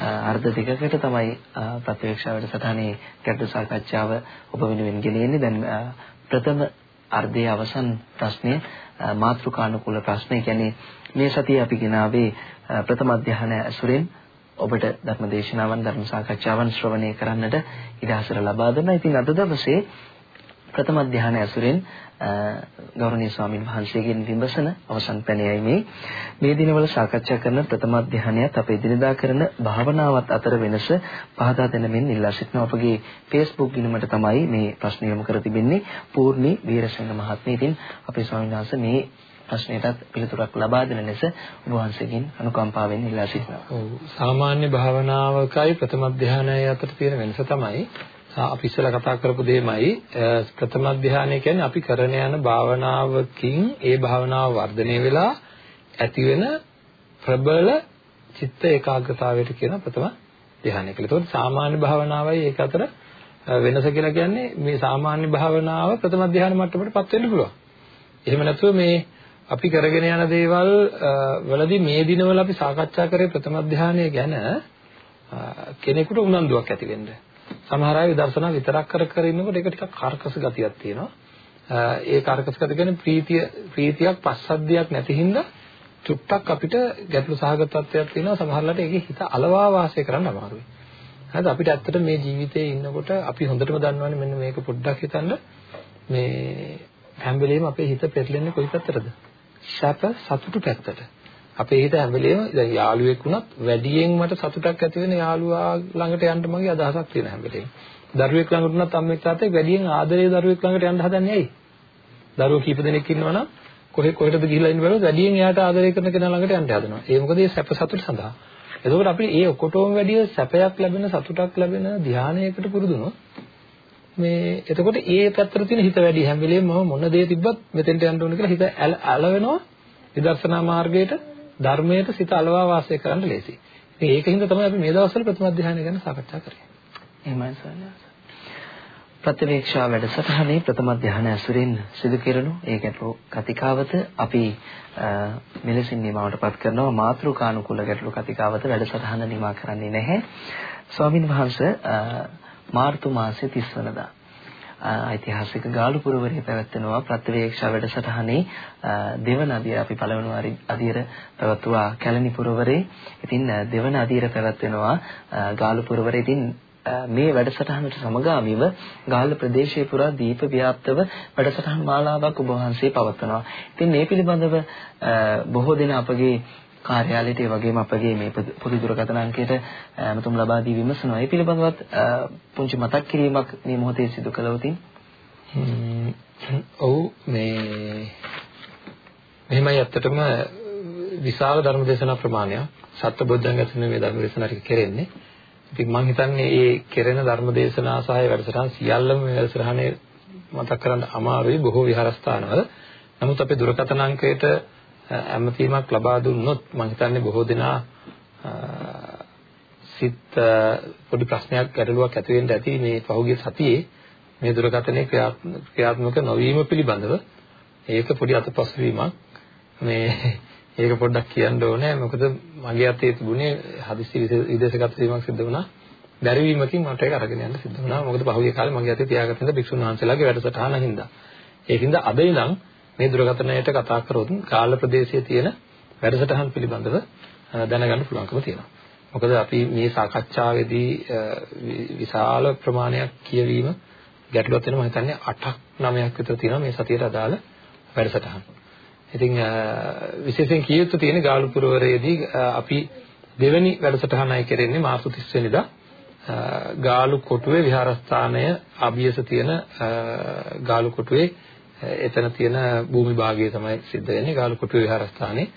අර්ධ දෙකකට තමයි ප්‍රතිවේක්ෂා වැඩසටහනේ ගැටළු සාකච්ඡාව ඔබ වෙනුවෙන් ගෙනෙන්නේ. දැන් ප්‍රථම අර්ධයේ අවසන් ප්‍රශ්නය මාතෘකානුකූල ප්‍රශ්නය. කියන්නේ මේ සතියේ අපි ගෙනාවේ ප්‍රථම අධ්‍යයනය ඇසුරෙන් ඔබට ධර්ම දේශනාවන් ධර්ම සාකච්ඡාවන් ශ්‍රවණය කරන්නට ඉඩහසර ලබා දුන්නා. ඉතින් අද දවසේ ප්‍රථම ධානය ඇසුරෙන් ගෞරවනීය ස්වාමින් වහන්සේගෙන් විමසන අවසන් පැනයයි මේ මේ දිනවල සාකච්ඡා කරන ප්‍රථම ධානයත් අපේ දිනදා කරන භාවනාවත් අතර වෙනස පහදා දෙනමින් ඉල්ලා සිටිනවා අපගේ Facebook ගිණුමට තමයි මේ ප්‍රශ්න යොමු කර තිබෙන්නේ පූර්ණි වීරසිංහ මහත්මිය. ඉතින් අපේ ස්වාමීන් වහන්සේ මේ ප්‍රශ්නයටත් පිළිතුරක් ලබා දෙන ලෙස ඔබ වහන්සේගෙන් අනුකම්පාවෙන් ඉල්ලා සිටිනවා. ඔව් සාමාන්‍ය භාවනාවකයි ප්‍රථම ධානයයි අතර තියෙන වෙනස තමයි අපි ඉස්සෙල්ලා කතා කරපු දෙයමයි ප්‍රථම ධානය කියන්නේ අපි කරන යන භාවනාවකින් ඒ භාවනාව වර්ධනය වෙලා ඇති වෙන ප්‍රබල චිත්ත ඒකාග්‍රතාවයට කියන ප්‍රථම ධානය කියලා. ඒතකොට සාමාන්‍ය භාවනාවයි ඒක අතර වෙනස කියලා කියන්නේ මේ සාමාන්‍ය භාවනාව ප්‍රථම ධානය මට්ටමටපත් වෙන්න පුළුවන්. එහෙම නැත්නම් මේ අපි කරගෙන යන දේවල් වලදී මේ දිනවල අපි සාකච්ඡා කරේ ප්‍රථම ධානය ගැන කෙනෙකුට උනන්දුවක් ඇති වෙන්නේ. සමහර අය විදර්ශනා විතරක් කර කර ඉන්නකොට ඒක ටිකක් කර්කස ගතියක් තියෙනවා. ඒ කර්කස ගතිය කියන්නේ ප්‍රීතිය ප්‍රීතියක් පස්සද්ධියක් නැති හින්දා චුට්ටක් අපිට ගැටලු සහගත තත්ත්වයක් තියෙනවා සමහරවිට ඒකේ හිත අලවා වාසය කරන්න අමාරුයි. හරිද අපිට ඇත්තට මේ ජීවිතේ ඉන්නකොට අපි හොඳටම දන්නවනේ මෙන්න මේක පොඩ්ඩක් හිතන්න මේ හැම වෙලෙම අපේ හිත පෙරලෙන්නේ කොයි පැත්තටද? සැප සතුටු පැත්තට. අපේ හිත හැම වෙලේම දැන් යාළුවෙක් වුණත් වැඩියෙන් මට සතුටක් ඇති වෙන යාළුවා ළඟට යන්න මගේ අදහසක් තියෙන හැම වෙලේම. දරුවෙක් ළඟට වුණත් අම්මෙක් තාත්තෙක් වැඩියෙන් ආදරේ දරුවෙක් ළඟට යන්න හදන්නේ ඇයි? දරුවෝ කීප දෙනෙක් ඉන්නවනම් කොහෙ කොහෙටද ගිහිල්ලා ඉන්න බැලුවොත් වැඩියෙන් එයාට ආදරය කරන කෙනා ළඟට යන්න හදනවා. ඒ මොකද ඒ සැප සතුට සඳහා. එතකොට අපි ඒ ඔකොටෝම වැඩිය සැපයක් ලැබෙන සතුටක් ලැබෙන ධානයකට පුරුදුනොත් මේ එතකොට ඒ පැත්තට තියෙන හිත වැඩි හැම වෙලේම මම මොන දේ තිබ්බත් මෙතෙන්ට යන්න ඕන කියලා හිත ඇලවෙනවා විදර්ශනා මාර්ගයට ධර්මයට සිත අලවා වාසය කරන්න ලේසි. ඉතින් ඒකින්ද තමයි අපි මේ දවස්වල ප්‍රථම ධ්‍යානය ගැන සාකච්ඡා කරන්නේ. එහෙමයි සල්ලාස. ප්‍රතිවේක්ෂා වැඩසටහනේ ප්‍රථම ධ්‍යාන ඇසුරින් සිදු කෙරෙනු ඒ ගැටළු කතිකාවත අපි මෙලෙසින් නිමාවටපත් කරනවා මාතෘකානුකූල ගැටළු කතිකාවත වැඩසටහන නිමා කරන්නේ නැහැ. ස්වාමින් වහන්සේ මාර්තු මාසයේ 30 වෙනිදා ඓතිහාසික ගාලු පුරවරේ පැවැත්වෙනවා ප්‍රතිවේක්ෂා වැඩසටහනේ දෙවන අදියර අපි පළවෙනි වාරි අදියර පැවැත්වුවා කැලණි පුරවරේ. ඉතින් දෙවන අදියර පැවැත්වෙනවා ගාලු පුරවරේ. ඉතින් මේ වැඩසටහනට සමගාමීව ගාල්ල ප්‍රදේශයේ පුරා දීප ව්‍යාප්තව වැඩසටහන් මාලාවක් ඔබ වහන්සේ පවත්වනවා. ඉතින් මේ පිළිබඳව බොහෝ දෙනා අපගේ කාර්යාලයට ඒ වගේම අපගේ මේ පොදු දුරකථන අංකයට මතුම් ලබා දී විමසනවා. ඒ පිළිබඳවත් පුංචි මතක් කිරීමක් මේ මොහොතේ සිදු කළොත් ඔව් මේ මෙහෙමයි ඇත්තටම විශාල ධර්ම දේශනා ප්‍රමාණයක් සත්බොධ්‍යංගයෙන් මේ ධර්ම දේශනා ටික කෙරෙන්නේ. ඉතින් මම හිතන්නේ මේ කෙරෙන ධර්ම දේශනා සහ වැඩසටහන් සියල්ලම මේ වැඩසටහනේ මතක් කරන්න අමාරුයි බොහෝ විහාරස්ථානවල. නමුත් අපේ දුරකථන අංකයට ඇමතීමක් ලබා දුන්නොත් මම හිතන්නේ බොහෝ දෙනා සිත් පොඩි ප්‍රශ්නයක් ගැටලුවක් ඇති වෙන්න ඇති මේ පහුගිය සතියේ මේ දුරකථනයේ ක්‍රියාත්මක නොවීම පිළිබඳව. ඒක පොඩි අතපසුවීමක්. මේ ඒක පොඩ්ඩක් කියන්න ඕනේ. මොකද මගේ අතේ තිබුණේ හදිසි විදේශගත වීමක් සිද්ධ වුණා. බැරිවීමකින් මට ඒක අරගෙන යන්න සිද්ධ වුණා. මොකද පහුගිය කාලේ මගේ අතේ තියාගත්ත ඉඳ භික්ෂුන් වහන්සේලාගේ වැඩසටහන හින්දා. ඒකින්ද අද ඉඳන් මේ දුරකථනයට කතා කරොත් කාල ප්‍රදේශයේ තියෙන වැඩසටහන් පිළිබඳව දැනගන්න පුළුවන්කම තියෙනවා. මොකද අපි මේ සාකච්ඡාවේදී විශාල ප්‍රමාණයක් කියවීම ගැටලුවක් වෙනවා මම හිතන්නේ 8ක් 9ක් විතර තියෙනවා මේ සතියට අදාළ වැඩසටහන්. ඉතින් විශේෂයෙන් කිය යුතු තියෙන ගාලු පුරවරයේදී අපි දෙවැනි වැඩසටහනයි කරන්නේ මාර්තු 30 වෙනිදා ගාලු කොටුවේ විහාරස්ථානය අභියස තියෙන ගාලු කොටුවේ එතන තියෙන භූමි භාගය තමයි සිද්ධ වෙන්නේ ගාලුකොටු විහාරස්ථානයේ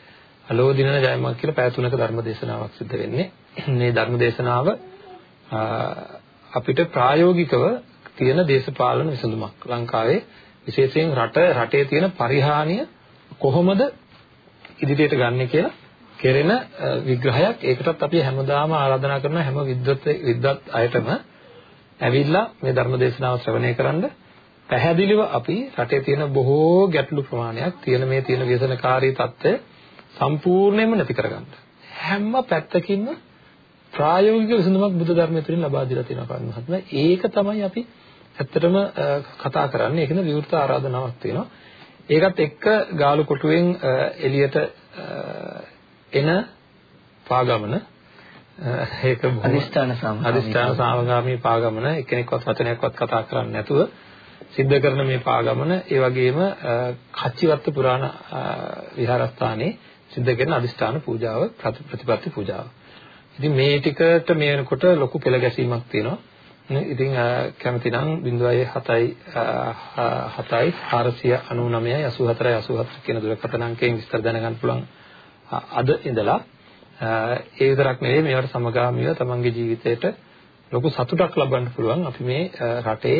අලෝදිනන ජයමක් කියලා පැය තුනක ධර්ම දේශනාවක් සිද්ධ වෙන්නේ. මේ ධර්ම දේශනාව අපිට ප්‍රායෝගිකව තියෙන දේශපාලන විසඳුමක්. ලංකාවේ විශේෂයෙන් රට රටේ තියෙන පරිහානිය කොහොමද ඉදිරියට ගන්න කියලා කෙරෙන විග්‍රහයක්. ඒකටත් අපි හැමදාම ආරාධනා කරන හැම විද්වත් විද්වත් අයටම ඇවිල්ලා මේ ධර්ම දේශනාව ශ්‍රවණය කරන්න පැහැදිලිව අපි රටේ තියෙන බොහෝ ගැටලු ප්‍රමාණයක් තියෙන මේ තියෙන ව්‍යසනකාරී తত্ত্বය සම්පූර්ණයෙන්ම නැති කරගන්න. හැම පැත්තකින්ම ප්‍රායෝගික විසඳුමක් බුද්ධ ධර්මය තුළින් ලබා දීලා තියෙනවා මහත්මයා. ඒක තමයි අපි ඇත්තටම කතා කරන්නේ. ඒකෙන විවෘත ආරාධනාවක් තියෙනවා. ඒකත් එක්ක ගාලු කොටුවෙන් එළියට එන පාගමන ඒක අදිෂ්ඨාන සාමගාමී අදිෂ්ඨාන සාමගාමී පාගමන එක්කෙනෙක්වත් වචනයක්වත් කතා කරන්නේ නැතුව සිද්ධ කරන මේ පාගමන ඒ වගේම කච්චිවත්ත පුරාණ විහාරස්ථානයේ සිද්ධ කරන අදිෂ්ඨාන පූජාව ප්‍රතිපත්ති පූජාව. ඉතින් මේ ටිකට මේ වෙනකොට ලොකු පෙළ ගැසීමක් තියෙනවා. ඉතින් කැමති නම් 0.7යි 7යි 499යි 84යි 84 කියන දුරකථන අංකයෙන් විස්තර දැනගන්න පුළුවන් අද ඉඳලා ඒ විතරක් නෙවෙයි මේවට සමගාමීව තමන්ගේ ජීවිතයට ලොකු සතුටක් ලබන්න පුළුවන් අපි මේ රටේ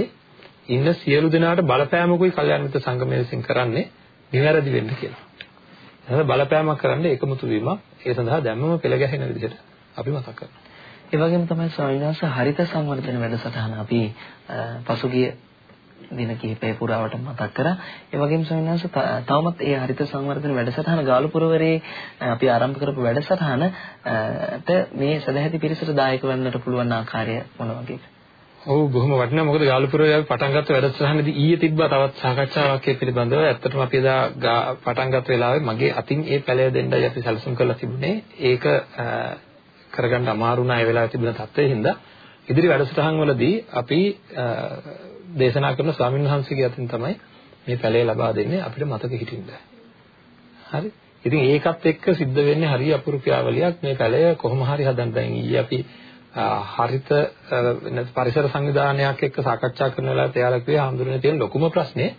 ඉන්න සියලු දෙනාට බලපෑමකුයි කල්යාණ මිත්‍ර සංගමය විසින් කරන්නේ නිවැරදි වෙන්න කියලා. එහෙනම් බලපෑමක් කරන්න එකමුතු වීම ඒ සඳහා දැම්මම පෙළ ගැහෙන විදිහට අපි මතක් කරනවා. ඒ වගේම තමයි ස්වාමීන් වහන්සේ හරිත සංවර්ධන වැඩසටහන අපි පසුගිය දින කිහිපය පුරාවට මතක් කරා. ඒ වගේම ස්වාමීන් වහන්සේ තවමත් ඒ හරිත සංවර්ධන වැඩසටහන ගාලුපුරවරේ අපි ආරම්භ කරපු වැඩසටහනට මේ සදැහැති පිරිසට දායක වෙන්නට පුළුවන් ආකාරය මොන වගේද? ඔව් බොහොම වටිනවා මොකද ගාලුපුරේ අපි පටන් ගත්ත වැඩසටහනේදී ඊයේ තිබ්බා තවත් සාකච්ඡාවක් ඒ පිළිබඳව ඇත්තටම අපි එදා පටන් ගත්ත වෙලාවේ මගේ අතින් ඒ පැලය දෙන්නයි අපි සැලසුම් කරලා තිබුණේ. ඒක කරගන්න අමාරු වුණා ඒ වෙලාවේ තිබුණ තත්ත්වෙ හින්දා. ඉදිරි වැඩසටහන් වලදී අපි දේශනා කරන ස්වාමීන් වහන්සේගේ අතින් තමයි මේ පැලය ලබා දෙන්නේ අපිට මතක හිටින්න. හරි. ඉතින් ඒකත් එක්ක සිද්ධ වෙන්නේ හරිය අපූර්ව ක්‍රියාවලියක්. මේ පැලය කොහොම හරි හදන්න. දැන් ඊයේ අපි හරිත පරිසර සංවිධානයක් එක්ක සාකච්ඡා කරන වෙලාවට එයාලා කිව්වේ ආందోලනයේ තියෙන ලොකුම ප්‍රශ්නේ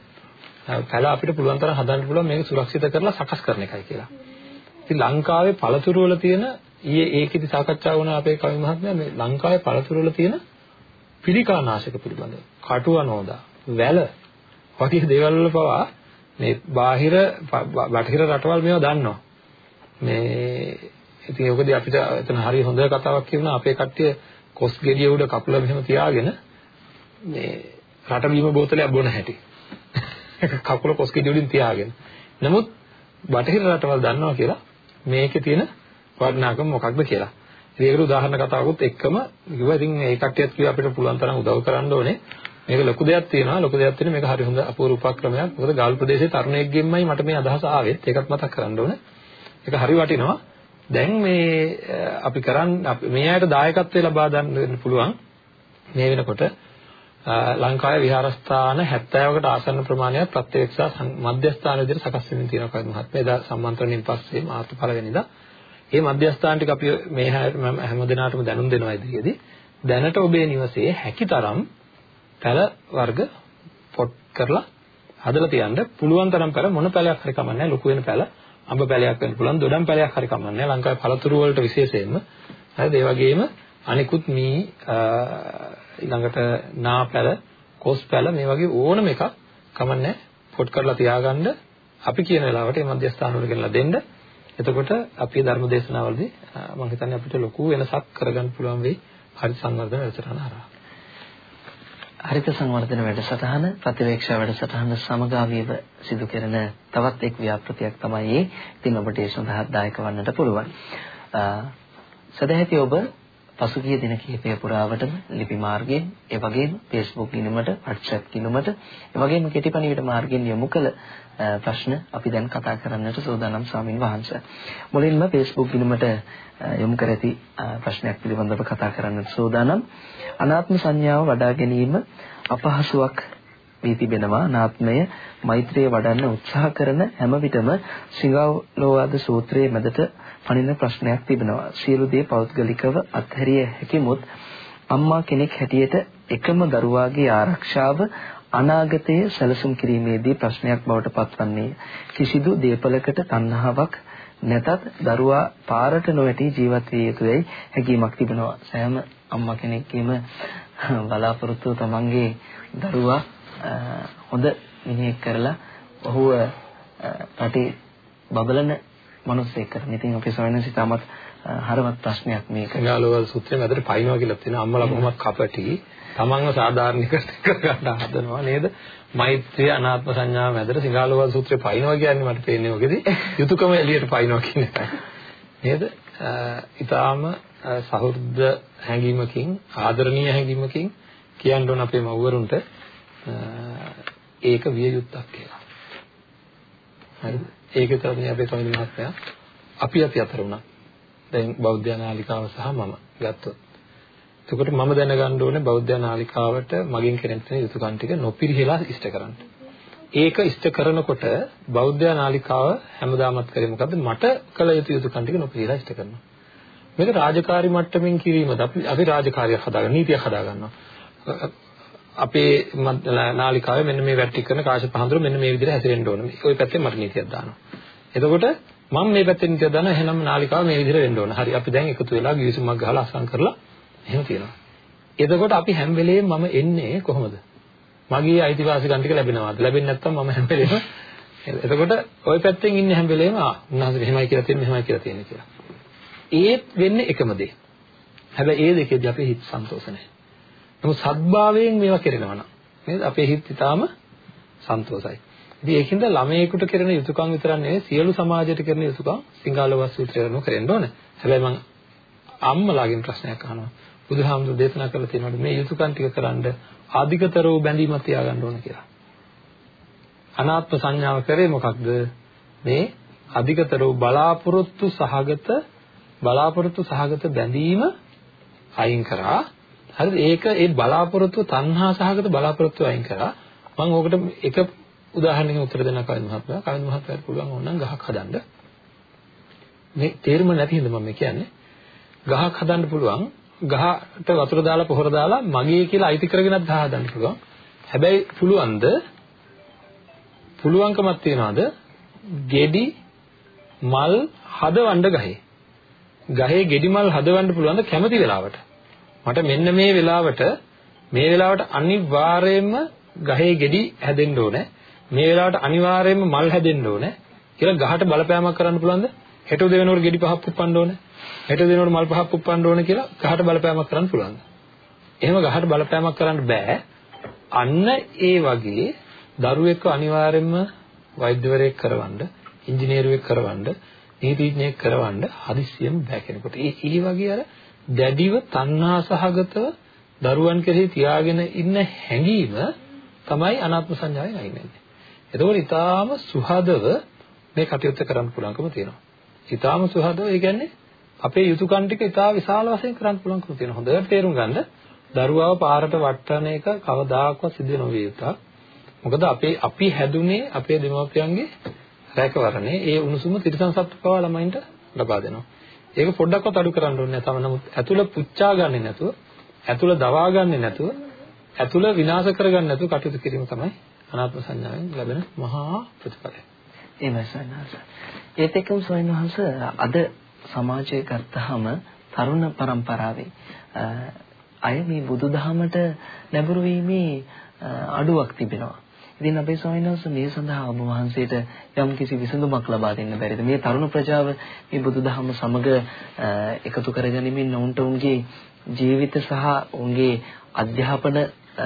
පැල අපිට පුළුවන් තරම් හදන්න පුළුවන් මේක සුරක්ෂිත කරලා සකස් කරන එකයි කියලා. ඉතින් ලංකාවේ පළතුරු වල තියෙන ඊයේ ඒකෙදි සාකච්ඡා වුණා අපේ කවි මහත්මයා මේ ලංකාවේ පළතුරු වල තියෙන පිළිකානාශක පිළිබඳව කටුවනෝදා වැල වගේ දේවල් වල පවා මේ බාහිර බටහිර රටවල් මේවා දන්නවා. මේ ඉතින් ඒකදී අපිට එතන හරි හොඳ කතාවක් කියනවා අපේ කට්ටිය කොස් ගෙඩිය උඩ කකුල මෙහෙම තියාගෙන මේ රට බීම බෝතලයක් බොන හැටි. කකුල කොස් ගෙඩිය උඩින් තියාගෙන. නමුත් බටහිර රටවල් දන්නවා කියලා මේකේ තියෙන වටිනාකම මොකක්ද කියලා. ඉතින් ඒකට උදාහරණ කතාවකුත් එක්කම කිව්වා ඉතින් ඒ කට්ටියත් කිව්වා අපිට පුළුවන් තරම් උදව් කරන්න ඕනේ. මේක ලොකු දෙයක් තියෙනවා ලොකු දෙයක් තියෙන මේක හරි හොඳ අපූර්ව උපක්‍රමයක් මොකද ගාල් ප්‍රදේශයේ තරුණයෙක්ගෙන්මයි මට මේ අදහස ආවෙත් ඒකත් මතක් කරන්න ඕනේ ඒක හරි වටිනවා දැන් මේ අපි කරන්නේ මේ අයට දායකත්වය ලබා ගන්න පුළුවන්. මේ වෙනකොට ලංකාවේ විහාරස්ථාන 70කට ආසන්න ප්‍රමාණයක් ප්‍රත්‍යක්ෂ මධ්‍යස්ථාන විදිහට සකස් වෙමින් තියෙනවා කවුද මහත්මයා? එදා සම්මන්ත්‍රණයෙන් පස්සේ මාර්තු පළවෙනිදා මේ මධ්‍යස්ථාන ටික අපි මේ හැම දිනාටම දැනුම් දෙනවා ඉදිරියේදී. දැනට ඔබේ නිවසේ හැකිතරම් පැල වර්ග පොට් කරලා හදලා තියන්න පුළුවන් තරම් පැල මොන පැලයක් හරි කමන්නේ ලොකු වෙන පැල. අඹ පැලයක් වෙන්න පුළුවන් දොඩම් පැලයක් හරි කමන්නේ ලංකාවේ පළතුරු වලට විශේෂයෙන්ම. හරිද? ඒ වගේම අනිකුත් මී ඊළඟට නා පැල කොස් පැල මේ වගේ ඕනම එකක් කමන්නේ පොට් කරලා තියාගන්න අපි කියන වෙලාවට මේ මධ්‍යස්ථාන වල ගෙනලා දෙන්න. එතකොට අපි ධර්ම දේශනාවලදී මම හිතන්නේ අපිට ලොකු වෙනසක් කරගන්න පුළුවන් වෙයි. හරි සංවර්ධන වැඩසටහන හරහා. හරිත සංවර්ධන වැඩසටහන ප්‍රතිවේක්ෂා වැඩසටහන සමගාමීව සිදු කරන තවත් එක් ව්‍යාපෘතියක් තමයි ඒ. ඉතින් ඔබට ඒ සඳහා දායක වන්නට පුළුවන්. සදැහැති ඔබ පසුගිය දින කිහිපය පුරාවටම ලිපි මාර්ගයෙන්, ඒ වගේම Facebook ගිණුමට, WhatsApp ගිණුමට, ඒ වගේම කෙටිපණිවිඩ මාර්ගයෙන් යොමු කළ ප්‍රශ්න අපි දැන් කතා කරන්නට සූදානම් ස්වාමින් වහන්සේ. මුලින්ම Facebook ගිණුමට යොමු කර ඇති ප්‍රශ්නයක් පිළිබඳව කතා කරන්නට සූදානම්. අනාත්ම සංඥාව වඩා ගැනීම අපහසුයක් වී තිබෙනවා. අනාත්මය මෛත්‍රිය වඩන්න උත්සාහ කරන හැම විටම සිඟාලෝවාද සූත්‍රයේ මැදට පනින ප්‍රශ්නයක් තිබෙනවා. සියලු දේ පෞද්ගලිකව අත්හැරිය හැකිමුත් අම්මා කෙනෙක් හැටියට එකම දරුවාගේ ආරක්ෂාව අනාගතයේ සැලසුම් කිරීමේදී ප්‍රශ්නයක් බවට පත්වන්නේ කිසිදු දේපලකට තණ්හාවක් නැතත් දරුවා පාරට නොවැටි ජීවත් විය යුතුයි හැකියාවක් තිබෙනවා. සෑම අම්මා කෙනෙක්ගේම බලාපොරොත්තුව තමන්ගේ දරුවා හොඳ මිනිහෙක් කරලා ඔහුව රටේ බබලන මිනිස්සෙක් කරන. ඉතින් අපේ සොයනසි තමත් හරවත් ප්‍රශ්නයක් මේක. ගාලෝවල් සූත්‍රයේ මැදට පයින්නවා කියලා තියෙනවා. අම්මලා කොහොමද කපටි තමන්ව සාධාරණීකරණය කරගන්න හදනවා නේද? මෛත්‍රිය අනාත්ම සංඥාව මැදට සිංහලෝවල් සූත්‍රයේ පයින්නවා කියන්නේ මට පේන්නේ ඔකෙදි යුතුයකම එළියට පයින්නවා කියන එකයි. නේද? ඊටාම සහෘද හැඟීමකින් ආදරණීය හැඟීමකින් කියන්න ඕන අපේ මව්වරුන්ට ඒක විය යුත්තක් කියලා. හරිද? ඒක තමයි අපේ ස්වාමීන් වහන්සේයා අපි අපි අතර උනා. දැන් බෞද්ධ නාලිකාව සහ මම ගත්තොත්. එතකොට මම දැනගන්න ඕනේ බෞද්ධ නාලිකාවට මගෙන් කෙරෙන යුතුයකම් ටික නොපිරිහෙලා ඉෂ්ට කරන්න. ඒක ඉෂ්ට කරනකොට බෞද්ධ නාලිකාව හැමදාමත් කරේ මොකද්ද? මට කළ යුතු යුතුයකම් ටික නොපිරිහෙලා ඉෂ්ට කරනවා. මේක රාජකාරී මට්ටමින් කිරීමද අපි අපි රාජකාරියක් හදාගන්න නීතියක් හදාගන්නවා. අපේ නාලිකාවේ මෙන්න මේ වැටි කරන කාශ පහඳුර මෙන්න මේ විදිහට හැසිරෙන්න ඕන. ওই පැත්තෙන් මට නීතියක් දානවා. එතකොට මම මේ පැත්තෙන් නීතියක් දානවා එහෙනම් නාලිකාව මේ විදිහට වෙන්න ඕන. හරි අපි දැන් එකතු වෙලා ගිවිසුමක් ගහලා අසං කරලා එහෙම තියෙනවා. එතකොට අපි හැම වෙලේම මම එන්නේ කොහොමද? මගේ අයිතිවාසිකම් ටික ලැබෙනවාද? ලැබෙන්නේ නැත්නම් මම හැම වෙලේම එතකොට ওই පැත්තෙන් ඉන්නේ හැම වෙලේම ආ උන්වහන්සේ මෙහෙමයි කියලා තියෙන්නේ මෙහෙමයි කියලා තියෙන්නේ කියලා. ඒත් වෙන්නේ එකම දේ. හැබැයි ඒ දෙකේදී අපේ හිත සන්තෝෂ නැහැ. නමුත් සත්භාවයෙන් මේවා කරනවා නම් නේද? අපේ හිත ඊටාම සන්තෝෂයි. ඉතින් ඒකින්ද ළමයෙකුට කරන යුතුයකම් විතරක් නෙවෙයි සියලු සමාජයට කරන යුතුයකම් සිංහලවස් සූත්‍රයම කරෙන්න ඕනේ. හැබැයි මම අම්මලාගෙන් ප්‍රශ්නයක් අහනවා. බුදුහාමුදුරු දේශනා කරලා තියෙනවාද මේ යුතුයකම් ටික කරන්ඩ අධිකතර වූ බැඳීමක් තියාගන්න ඕන කියලා. අනාත්ම සංඥාව කරේ මොකක්ද? මේ අධිකතර වූ බලාපොරොත්තු සහගත බලාපොරොත්තු සහගත බැඳීම අයින් කරා හරිද? ඒක ඒ බලාපොරොත්තු තණ්හා සහගත බලාපොරොත්තු අයින් කරා. මම ඕකට එක උදාහරණයකින් උත්තර දෙන්න කලින් මහත්මයා? කලින් මහත්මයාට පුළුවන් ඕනනම් ගහක් හදන්න. මේ තේරුම නැති හින්දා මම කියන්නේ ගහක් හදන්න පුළුවන්. ගහට වතුර දාලා පොහොර දාලා මගේ කියලා අයිති කරගෙනත් ගහ හදන්න පුළුවන්. හැබැයි පුළුවන්ද? පුළුවන්කමක් තියනවාද? ගෙඩි මල් හදවන්න ගහේ. ගහේ ගෙඩි මල් හදවන්න පුළුවන්ද කැමති වෙලාවට? මට මෙන්න මේ වෙලාවට මේ වෙලාවට අනිවාර්යයෙන්ම ගහේ ගෙඩි හැදෙන්න ඕනේ. මේ වෙලාවට අනිවාර්යයෙන්ම මල් හැදෙන්න ඕනේ. කියලා ගහට බලපෑමක් කරන්න පුළුවන්ද? හෙට උදේ වෙනකොට ගෙඩි පහක් පුප්පන්න ඕනේ. හෙට උදේ වෙනකොට මල් පහක් පුප්පන්න ඕනේ කියලා ගහට බලපෑමක් කරන්න පුළුවන්ද? එහෙම ගහට බලපෑමක් කරන්න බෑ. අන්න ඒ වගේ දරුවෙක්ව අනිවාර්යයෙන්ම වෛද්‍යවරයෙක් කරවන්න ඉංජිනේරුවෙක් කරවන්න නීතිඥයෙක් කරවන්න හදිස්සියෙම බෑ කෙනෙකුට. ඒ ඒ වගේ අර දැඩිව තණ්හා සහගතව දරුවන් කෙරෙහි තියාගෙන ඉන්න හැඟීම තමයි අනාත්ම සංඥාවෙන් අයින් වෙන්නේ. එතකොට ඊටාම සුහදව මේ කටයුත්ත කරන්න පුළුවන්කම තියෙනවා. ඊටාම සුහදව ඒ කියන්නේ අපේ යුතුයකම් ටික ඉතා විශාල වශයෙන් කරන්න පුළුවන්කම තියෙනවා. හොඳට තේරුම් ගන්න දරුවාව පාරට වට්ටන එක කවදාකවත් සිදු නොවිය යුතුක්. මොකද අපේ අපි හැදුනේ අපේ දෙමාපියන්ගේ රැකවරණේ ඒ උණුසුම තිරසන් සත්තු පවා ළමයින්ට ලබා දෙනවා. ඒක පොඩ්ඩක්වත් අඩු කරන්න ඕනේ නැහැ. තව නමුත් ඇතුළ පුච්චා ගන්නෙ නැතුව, ඇතුළ දවා ගන්නෙ නැතුව, ඇතුළ විනාශ කරගන්න නැතුව කටයුතු කිරීම තමයි අනාත්ම සංඥාවෙන් ලැබෙන මහා ප්‍රතිඵලය. එහෙමයි සයන්වහන්ස. ඒත් එක්කම සයන්වහන්ස අද සමාජයේ ගත්තාම තරුණ પરම්පරාවේ අය මේ බුදුදහමට නැඹුරු වීමේ අඩුවක් තිබෙනවා. ඉතින් අපේ ස්වාමීන් වහන්සේ මේ සඳහා ඔබ වහන්සේට යම් කිසි විසඳුමක් ලබා දෙන්න බැරිද? මේ තරුණ ප්‍රජාව මේ බුදුදහම සමග එකතු කරගනිමින් ඔවුන්ට උන්ගේ ජීවිත සහ උන්ගේ අධ්‍යාපන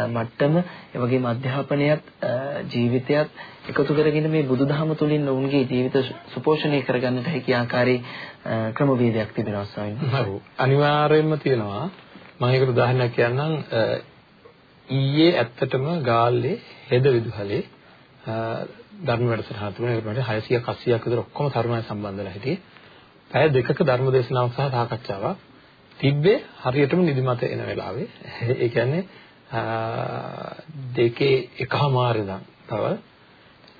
මට්ටම ඒ වගේම අධ්‍යාපනයත් ජීවිතයත් එකතු කරගෙන මේ බුදුදහම තුළින් ඔවුන්ගේ ජීවිත සුපෝෂණය කරගන්නට හැකි ආකාරයේ ක්‍රමවේදයක් තිබෙනවා ස්වාමීන් වහන්සේ. ඔව් අනිවාර්යයෙන්ම තියෙනවා. මම ඒකට උදාහරණයක් කියන්නම්. ඊයේ ඇත්තටම ගාල්ලේ හෙද විදුහලේ ධර්ම වැඩසටහන තුනේ 600ක් 80ක් විතර ඔක්කොම තරුණයි සම්බන්ධ වෙලා හිටියේ. පැය දෙකක ධර්ම දේශනාවක් සහ සාකච්ඡාවක් තිබ්බේ හරියටම නිදිමත එන වෙලාවේ. ඒ කියන්නේ දෙකේ එකමාරේ දන් තව.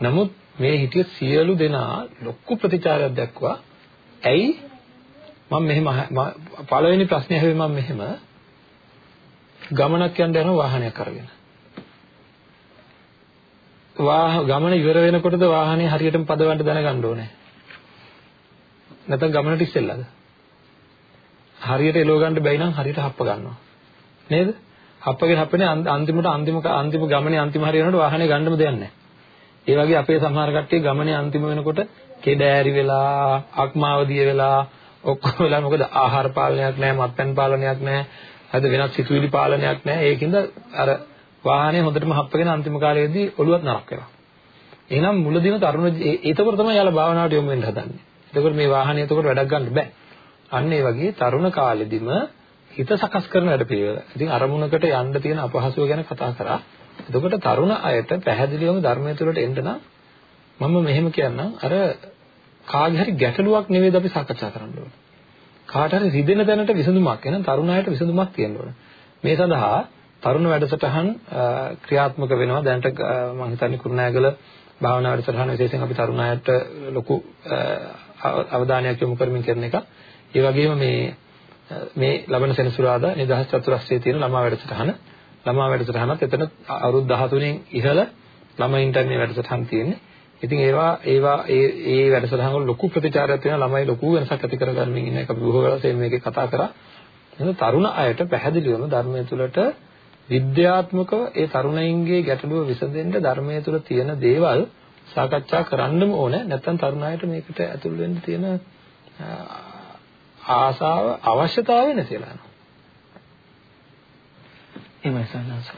නමුත් මේ හිටිය සියලු දෙනා ලොකු ප්‍රතිචාරයක් දක්වා. ඇයි? මම මෙහෙම පළවෙනි ප්‍රශ්නේ ඇහුවේ මම මෙහෙම. ගමනක් යන්න යන වාහනයක් අරගෙන. වාහ ගමන ඉවර වෙනකොටද වාහනේ හරියටම පදවන්න දැනගන්න ඕනේ. නැත්නම් ගමනට ඉස්සෙල්ලාද? හරියට එලව ගන්න බැයි නම් හරියට හප්ප ගන්නවා. නේද? හප්පගෙන හප්පනේ අන්තිමට අන්තිම අන්තිම ගමනේ අන්තිම හරියනකොට වාහනේ ගන්නම දෙයක් නැහැ. ඒ වගේ අපේ සමහර කට්ටිය ගමනේ අන්තිම වෙනකොට කෙඩෑරි වෙලා, අක්මාවදිය වෙලා, ඔක්කොම වෙලා මොකද? ආහාර පාලනයක් නැහැ, මත්පැන් පාලනයක් නැහැ, හරිද? වෙනත් සිතුවිලි පාලනයක් නැහැ. ඒකින්ද අර වාහනේ හොඳටම හප්පගෙන අන්තිම කාලයේදී ඔළුවත් නරක් වෙනවා. එහෙනම් මුලදීම තරුණ ඒතකොට තමයි යාලා භාවනාවට යොමු වෙන්න හදන්නේ. එතකොට මේ වාහනේ එතකොට වැඩක් ගන්න බෑ. අන්න ඒ වගේ තරුණ කාලෙදිම හිත සකස් කරන වැඩපිළිවෙල. ඉතින් අරමුණකට යන්න තියෙන අපහසුව ගැන කතා කරා. එතකොට තරුණ අයට පැහැදිලිවම ධර්මය තුළට එන්න නම් මම මෙහෙම කියන්නම් අර කාගේ හරි ගැටලුවක් නෙවෙයිද අපි සාකච්ඡා කරන්න ඕනේ. කාට හරි රිදෙන තැනට විසඳුමක් එන තරුණ අයට විසඳුමක් තියෙන්න ඕනේ. මේ සඳහා තරුණ වැඩසටහන් ක්‍රියාත්මක වෙනවා. දැනට මම හිතන්නේ කුරුණෑගල භාවනා වැඩසටහන විශේෂයෙන් අපි තරුණ අයට ලොකු අවධානයක් යොමු කරමින් කරන එක. ඒ වගේම මේ මේ ලබන සෙනසුරාදා නිදහස් චතුරස්‍රයේ තියෙන ළමා වැඩසටහන ළමා වැඩසටහනත් එතන අවුරුදු 13න් ඉහළ ළමයින්ට මේ වැඩසටහන් තියෙන්නේ. ඉතින් ඒවා ඒවා ඒ ඒ වැඩසටහන් වල ලොකු ප්‍රතිචාරයක් තියෙනවා ළමයි ලොකු වෙනසක් ඇති කරගන්නමින් ඉන්න එක අපි බොහෝ වෙලාවට මේකේ කතා කරා. එහෙනම් තරුණ අයට පැහැදිලිවම ධර්මයේ තුලට විද්‍යාත්මකව ඒ තරුණයින්ගේ ගැටලුව විසඳෙන්න ධර්මයේ තුල තියෙන දේවල් සාකච්ඡා කරන්නම ඕනේ. නැත්නම් තරුණ අයට මේකට ඇතුල් වෙන්න තියෙන ආසාව අවශ්‍යතාවය නැතිලා යනවා. එහෙමයි සන්නස.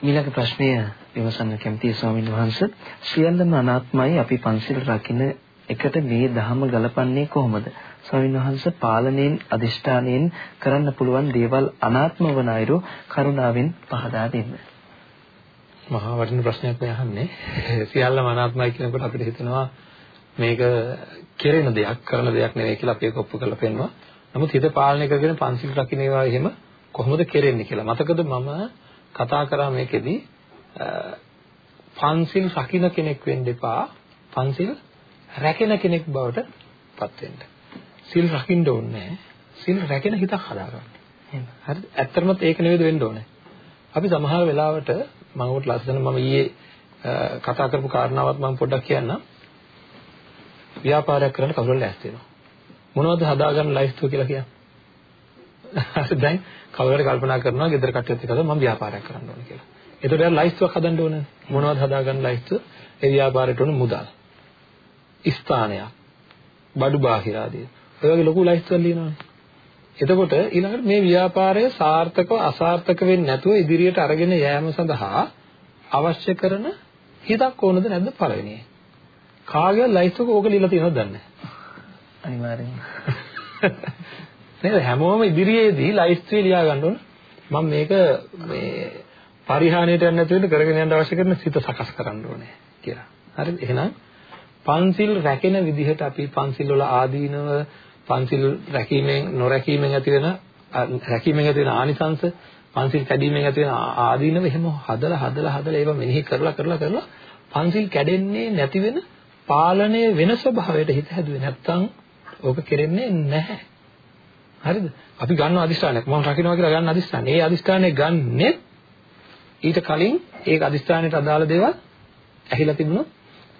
ඊළඟ ප්‍රශ්නය විමසන්න කැමතියි ස්වාමීන් වහන්සේ. සියල්ලම අනාත්මයි අපි පන්සිල් රකින්න එකට මේ ධහම ගලපන්නේ කොහොමද? ස්වාමීන් වහන්සේ පාලනයෙන් අදිෂ්ඨානයෙන් කරන්න පුළුවන් දේවල් අනාත්ම වන අයරෝ කරුණාවෙන් පහදා දෙන්න. මහා වටින ප්‍රශ්නයක් මේ අහන්නේ. සියල්ලම අනාත්මයි කියනකොට අපිට හිතෙනවා මේක කෙරෙන දෙයක් කරන දෙයක් නෙවෙයි කියලා අපි ඒක ඔප්පු කරලා පෙන්නනවා. නමුත් හිත පාලනය කරගෙන පන්සිල් රකින්න ඒවා එහෙම කොහොමද කෙරෙන්නේ කියලා. මතකද මම කතා කරා මේකෙදි පන්සිල් රකින්න කෙනෙක් වෙන්න එපා. පන්සිල් රැකෙන කෙනෙක් බවට පත් වෙන්න. සිල් රකින්න ඕනේ සිල් රැකෙන හිතක් හදාගන්න. එහෙනම් හරිද? ඇත්තටම ඒක නෙවෙයිද වෙන්න ඕනේ. අපි සමහර වෙලාවට මම උට ලස්සන මම ඊයේ කතා කරපු කාරණාවත් මම පොඩ්ඩක් කියන්නම්. ව්‍යාපාරයක් කරන්න කවුරුහරි ලෑස්ති වෙනවා. මොනවද හදාගන්න ලයිස්තුව කියලා කියන්නේ? දැන් කවුරුහරි කල්පනා කරනවා ගෙදර කට්ටියත් එක්ක මම ව්‍යාපාරයක් කරන්න ඕනේ කියලා. එතකොට යාර ලයිස්තුවක් හදන්න ඕනේ. මොනවද හදාගන්න ලයිස්තුව? ඒ ව්‍යාපාරයට ඕනේ මුදල්. ස්ථානයක්. බඩු බාහිර ආදී. ඔය වගේ ලොකු ලයිස්තුවක් ලියනවානේ. එතකොට ඊළඟට මේ ව්‍යාපාරය සාර්ථකව අසාර්ථක වෙන්නේ නැතුව ඉදිරියට අරගෙන යෑම සඳහා අවශ්‍ය කරන හිතක් ඕනද නැද්ද පළවෙනියේ? කාගේ ලයිස්ට් එක ඕක ලියලා තියෙනවද දන්නේ අනිවාර්යෙන්ම නේද හැමෝම ඉදිරියේදී ලයිස්ට් එක ලියා ගන්න ඕන මම මේක මේ පරිහානියට යන්නේ නැති වෙන්න කරගෙන යන්න අවශ්‍ය කරන සිත සකස් කරන්න ඕනේ කියලා. හරිද? එහෙනම් පන්සිල් රැකෙන විදිහට අපි පන්සිල් වල ආදීනව පන්සිල් රැකීමෙන් නොරැකීමෙන් ඇති වෙන රැකීමෙන් ඇති වෙන ආනිසංශ පන්සිල් කැඩීමෙන් ඇති වෙන ආදීනව එහෙම හදලා හදලා හදලා ඒවා මෙනෙහි කරලා කරලා කරලා පන්සිල් කැඩෙන්නේ නැති වෙන පාලනය වෙන ස්වභාවයට හිත හැදුවේ නැත්තම් ඕක කෙරෙන්නේ නැහැ. හරිද? අපි ගන්න අදිස්ථානයක් මම රකින්නවා කියලා ගන්න අදිස්ථානය. ඒ අදිස්ථානය ගන්නෙ ඊට කලින් ඒක අදිස්ථානයට අදාළ දේවල් ඇහිලා තිබුණොත්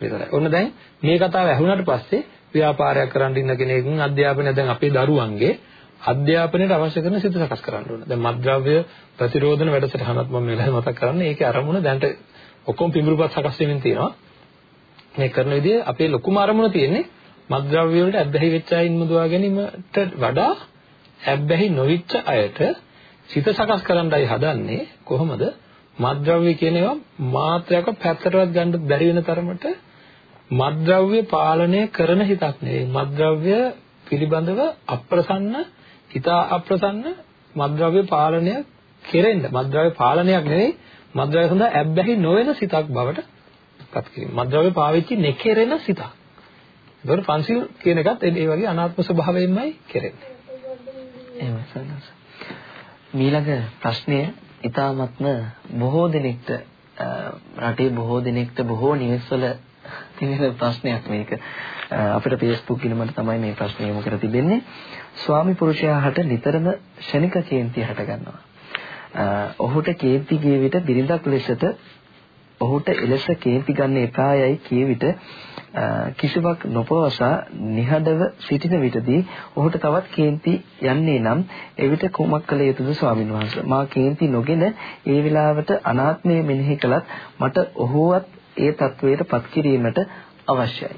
විතරයි. ඔන්න දැන් මේ කතාව ඇහුණාට පස්සේ ව්‍යාපාරයක් කරන්න ඉන්න කෙනෙකුන් අධ්‍යාපනය දැන් අපේ දරුවන්ගේ අධ්‍යාපනයට අවශ්‍ය කරන සිත සකස් කරන්න ඕන. දැන් මත්ද්‍රව්‍ය ප්‍රතිරෝධන වැඩසටහනත් මම මෙලහ මතක් කරන්නේ. ඒකේ අරමුණ දැන්ට ඔක්කොම පිඹුරුපත් සකස් වෙමින් තියෙනවා. මේ කරන විදිහ අපේ ලොකුම අරමුණ තියෙන්නේ මත්ද්‍රව්‍ය වලට ඇබ්බැහි වෙච්ච අයින් මුදවා ගැනීමට වඩා ඇබ්බැහි නොවිච්ච අයට සිත සකස් කරන්නයි හදන්නේ කොහොමද මත්ද්‍රව්‍ය කියන ඒවා මාත්‍රයක පැත්තටවත් ගන්න බැරි වෙන තරමට මත්ද්‍රව්‍ය පාලනය කරන හිතක් නෙවෙයි. මත්ද්‍රව්‍ය පිළිබඳව අප්‍රසන්න හිත අප්‍රසන්න මත්ද්‍රව්‍ය පාලනය කෙරෙන්න. මත්ද්‍රව්‍ය පාලනයක් නෙවෙයි. මත්ද්‍රව්‍ය සඳහා ඇබ්බැහි නොවන සිතක් බවට පත් කිරීම. මත්ද්‍රව්‍ය පාවිච්චි නොකරන සිතක්. ඒතකොට පංචිල් කියන එකත් ඒ වගේ අනාත්ම ස්වභාවයෙන්මයි කෙරෙන්නේ. එහෙමයි සන්නස ඊළඟ ප්‍රශ්නය ඊ타මත්ම බොහෝ දෙනෙක්ට රටේ බොහෝ දෙනෙක්ට බොහෝ නිවෙස්වල තියෙන ප්‍රශ්නයක් මේක. අපිට Facebook ගිණුමට තමයි මේ ප්‍රශ්නේ යොමු කර තිබෙන්නේ. ස්වාමි පුරුෂයාට නිතරම ෂණික කේන්ති හට ගන්නවා. ඔහුට කේන්ති ගිය විට බිරිඳක් ලෙසට ඔහුට එලෙස කේන්ති ගන්න එපායයි කිය විට කිසිවක් නොපවසා නිහඬව සිටින විටදී ඔහුට තවත් කේන්ති යන්නේ නම් එවිට කුමක් කළ යුතුද ස්වාමින් වහන්සේ මා කේන්ති නොගෙන ඒ වෙලාවට අනාත්මය මෙනෙහි කළත් මට ඔහුවත් ඒ තත්වයට පත් කිරීමට අවශ්‍යයි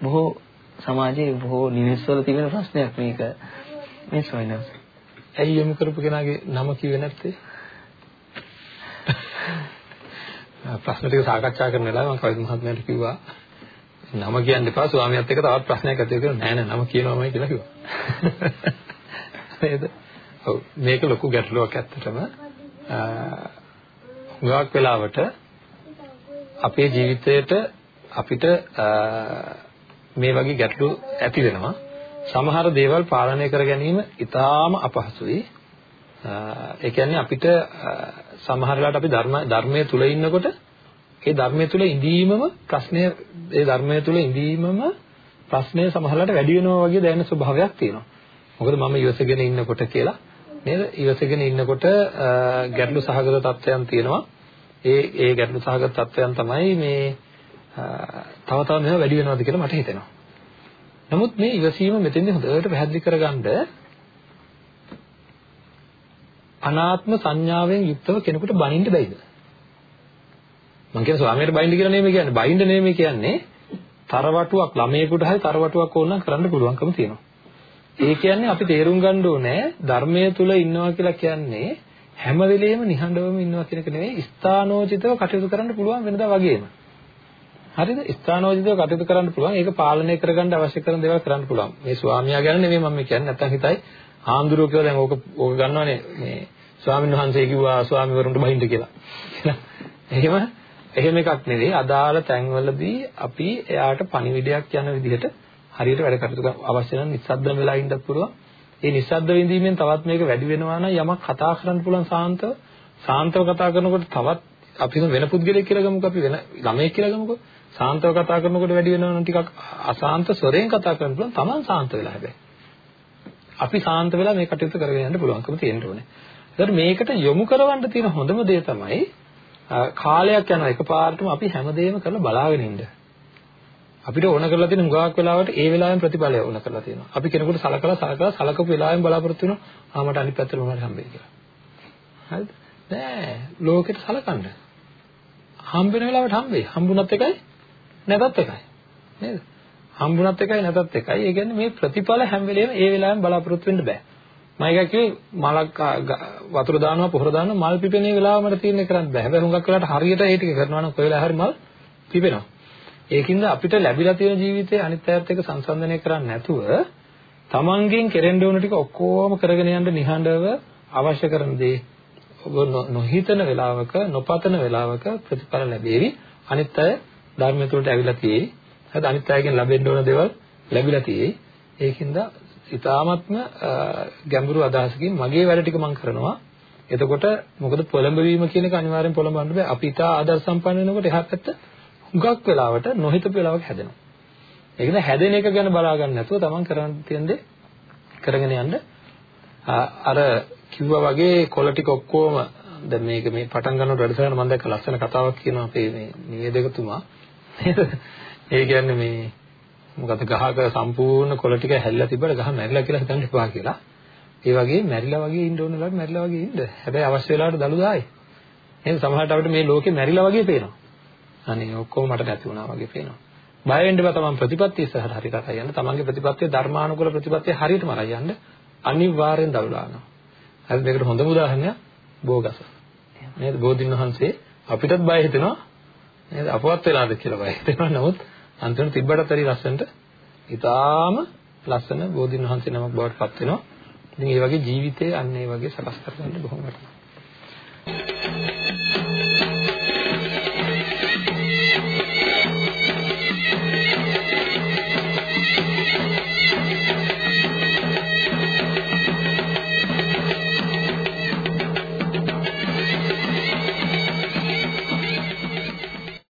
බොහෝ සමාජයේ බොහෝ නිවෙස්වල තිබෙන ප්‍රශ්නයක් මේක මේ ස්වාමීන් ඇයි යොමු කරපු කෙනාගේ නම කිව්වේ නැත්තේ ප්‍රශ්න ටික සාකච්ඡා කරන වෙලාවේ මම කවිද මහත්මයාට කිව්වා නම කියන්න එපා ස්වාමියාත් එක්ක තවත් ප්‍රශ්නයක් ඇති වෙනවා නෑ නෑ නම කියනවාමයි කියලා කිව්වා. නේද? ඔව් මේක ලොකු ගැටලුවක් ඇත්තටම. හුඟක් වෙලාවට අපේ ජීවිතේට අපිට මේ වගේ ගැටලු ඇති වෙනවා. සමහර දේවල් පාලනය කර ගැනීම ඉතාම අපහසුයි. ඒ කියන්නේ අපිට සමහර වෙලාවට අපි ධර්ම ධර්මයේ තුල ඉන්නකොට ඒ ධර්මයේ තුල ඉඳීමම ප්‍රශ්නය ඒ ධර්මයේ තුල ඉඳීමම ප්‍රශ්නය සමහරවිට වැඩි වෙනවා වගේ දැනෙන ස්වභාවයක් තියෙනවා. මොකද මම ඉවසගෙන ඉන්නකොට කියලා නේද? ඉවසගෙන ඉන්නකොට ගැටලු සහගත තත්ත්වයන් තියෙනවා. ඒ ඒ ගැටලු සහගත තත්ත්වයන් තමයි මේ තව තව මේවා වැඩි වෙනවද කියලා මට හිතෙනවා. නමුත් මේ ඉවසීම මෙතෙන්දී හොඳට පැහැදිලි කරගන්න අනාත්ම සංඥාවෙන් යුක්තව කෙනෙකුට බනින්න බැයිද? මම කියන ස්වාමියාට බයින්ද කියලා නෙමෙයි කියන්නේ. බයින්ද නෙමෙයි කියන්නේ තරවටුවක් ළමයෙකුට හරි තරවටුවක් ඕන නම් කරන්න පුළුවන්කම තියෙනවා. ඒ කියන්නේ අපි තේරුම් ගන්න ඕනේ ධර්මයේ තුල ඉන්නවා කියලා කියන්නේ හැම වෙලෙම නිහඬවම ඉන්නවා කියන එක නෙවෙයි ස්ථානෝචිතව කටයුතු කරන්න පුළුවන් වෙනදා වගේම. හරිද? ස්ථානෝචිතව කටයුතු කරන්න පුළුවන්. ඒක පාලනය කරගන්න අවශ්‍ය කරන දේවල් කරන්න පුළුවන්. මේ ස්වාමියා ගැන නෙමෙයි මම කියන්නේ. නැත්තම් හිතයි ආන්දරෝ කියලා දැන් ඕක ඕක ගන්නවනේ මේ ස්වාමීන් වහන්සේ කිව්වා ස්වාමිවරුන්ට බහින්න කියලා. එහෙම එහෙම එකක් නෙවෙයි අදාළ තැන්වලදී අපි එයාට පණිවිඩයක් යන විදිහට හරියට වැඩ කටයුතු අවශ්‍ය නම් නිස්සද්දම වෙලා ඉන්නත් පුළුවන්. ඒ නිස්සද්ද විඳීමෙන් තවත් මේක වැඩි වෙනවා නම් යමක් කතා කරන්න පුළුවන් සාන්තව. සාන්තව කතා කරනකොට තවත් අපි වෙන පුද්ගලයෙක් කියලා ගමුකෝ අපි වෙන ළමයෙක් කියලා ගමුකෝ. සාන්තව කතා කරනකොට වැඩි වෙනවා නම් ටිකක් අසාන්ත ස්වරයෙන් කතා කරන්න පුළුවන්. Taman සාන්ත වෙලා හැබැයි. අපි සාන්ත වෙලා මේ කටයුතු කරගෙන යන්න පුළුවන්කම තියෙන්න ඕනේ. ඒකට මේකට යොමු කරවන්න තියෙන හොඳම දේ තමයි කාලයක් යනවා එකපාරටම අපි හැමදේම කරලා බලාගෙන ඉන්න. අපිට ඕන කරලා තියෙන හුඟක් වෙලාවට ඒ වෙලාවෙම ප්‍රතිඵලය ඕන කරලා තියෙනවා. අපි කෙනෙකුට සලකලා සලකලා සලකපු වෙලාවෙම බලාපොරොත්තු වෙනවා ආ මට අනිත් පැත්තට මොනවද හම්බෙයි කියලා. හරිද? නෑ ලෝකෙට සලකන්න. හම්බ වෙන වෙලාවට හම්බෙයි. හම්බුණත් එකයි නැතත් එකයි. නේද? හම්බුණත් එකයි නැතත් එකයි. ඒ කියන්නේ මේ ප්‍රතිඵල හැම වෙලේම ඒ වෙලාවෙම බලාපොරොත්තු වෙන්න බෑ. මම එක කිව්වේ මලක් වතුර දානවා පොහොර දානවා මල් පිපෙනේ වෙලාව මට තීරණය කරන්න බෑ. හැබැයි හුඟක් වෙලාවට හරියට ඒ ටික කරනවා නම් කොයි වෙලාව හරි මල් පිපෙනවා. ඒකින්ද අපිට ලැබිලා තියෙන ජීවිතේ අනිත් අයත් එක්ක සංසන්දනය කරන්නේ නැතුව තමන්ගෙන් කෙරෙන්න ඕන ටික ඔක්කොම කරගෙන යන්න නිහඬව අවශ්‍ය කරන දේ ඔබ නොහිතන වෙලාවක නොපතන වෙලාවක ප්‍රතිඵල ලැබෙවි. අනිත් අය ධර්මය තුළට ඇවිල්ලා තියෙයි. හරිද? අනිත් අයගෙන් ලැබෙන්න ඕන දේවල් ලැබිලා තියෙයි. ඒකින්ද ඊ타ත්ම ගැඹුරු අදහසකින් මගේ වැඩ ටික මම කරනවා. එතකොට මොකද පොළඹවීම කියන එක අනිවාර්යෙන් පොළඹවන්න බෑ. අපි ඊට ආදර්ශ සම්පන්න වෙනකොට එහා පැත්ත හුඟක් වෙලාවට නොහිතපු වෙලාවක හැදෙනවා. ඒකද හැදෙන එක ගැන බලා ගන්න නැතුව තමන් කරන්න තියෙන දේ කරගෙන යන්න අර කිව්වා වගේ කොළ ටික ඔක්කොම දැන් මේක මේ පටන් ගන්නකොට වැඩසටහන මම දැක්ක ලස්සන කතාවක් කියනවා අපේ මේ නිවේදකතුමා ඒ කියන්නේ මේ මොකද ගහක සම්පූර්ණ කොළ ටික හැල්ලා තිබ්බට ගහ මැරිලා කියලා හිතන්න එපා කියලා. ඒ වගේ මැරිලා වගේ ඉන්න ඕන වෙලාවට මැරිලා වගේ ඉන්න. හැබැයි අවශ්‍ය වෙලාවට දළු දායි. එහෙනම් සමහරවිට අපිට මේ ලෝකේ මැරිලා වගේ පේනවා. අනේ ඔක්කොම මට නැති වුණා වගේ පේනවා. බය වෙන්න බෑ තමන් ප්‍රතිපත්තිය ඉස්සරහට හරියට අරයි යන්න. තමන්ගේ ප්‍රතිපත්තිය ධර්මානුකූල ප්‍රතිපත්තිය හරියටම අරයි යන්න. අනිවාර්යෙන් දළු දානවා. හරි මේකට හොඳම උදාහරණයක් බෝගස. නේද? බෝධින් වහන්සේ අපිටත් බය හිතෙනවා. නේද? අපවත් වෙලාද කියලා බය හිතෙනවා. නමුත් අන්තිමට තිබ්බටත් හරි ලස්සනට ඊටාම ලස්සන බෝධින් වහන්සේ නමක් බවට පත් වෙනවා. ඉතින් මේ වගේ ජීවිතේ අන්න ඒ වගේ සකස් කරගන්න බොහොම වටිනවා.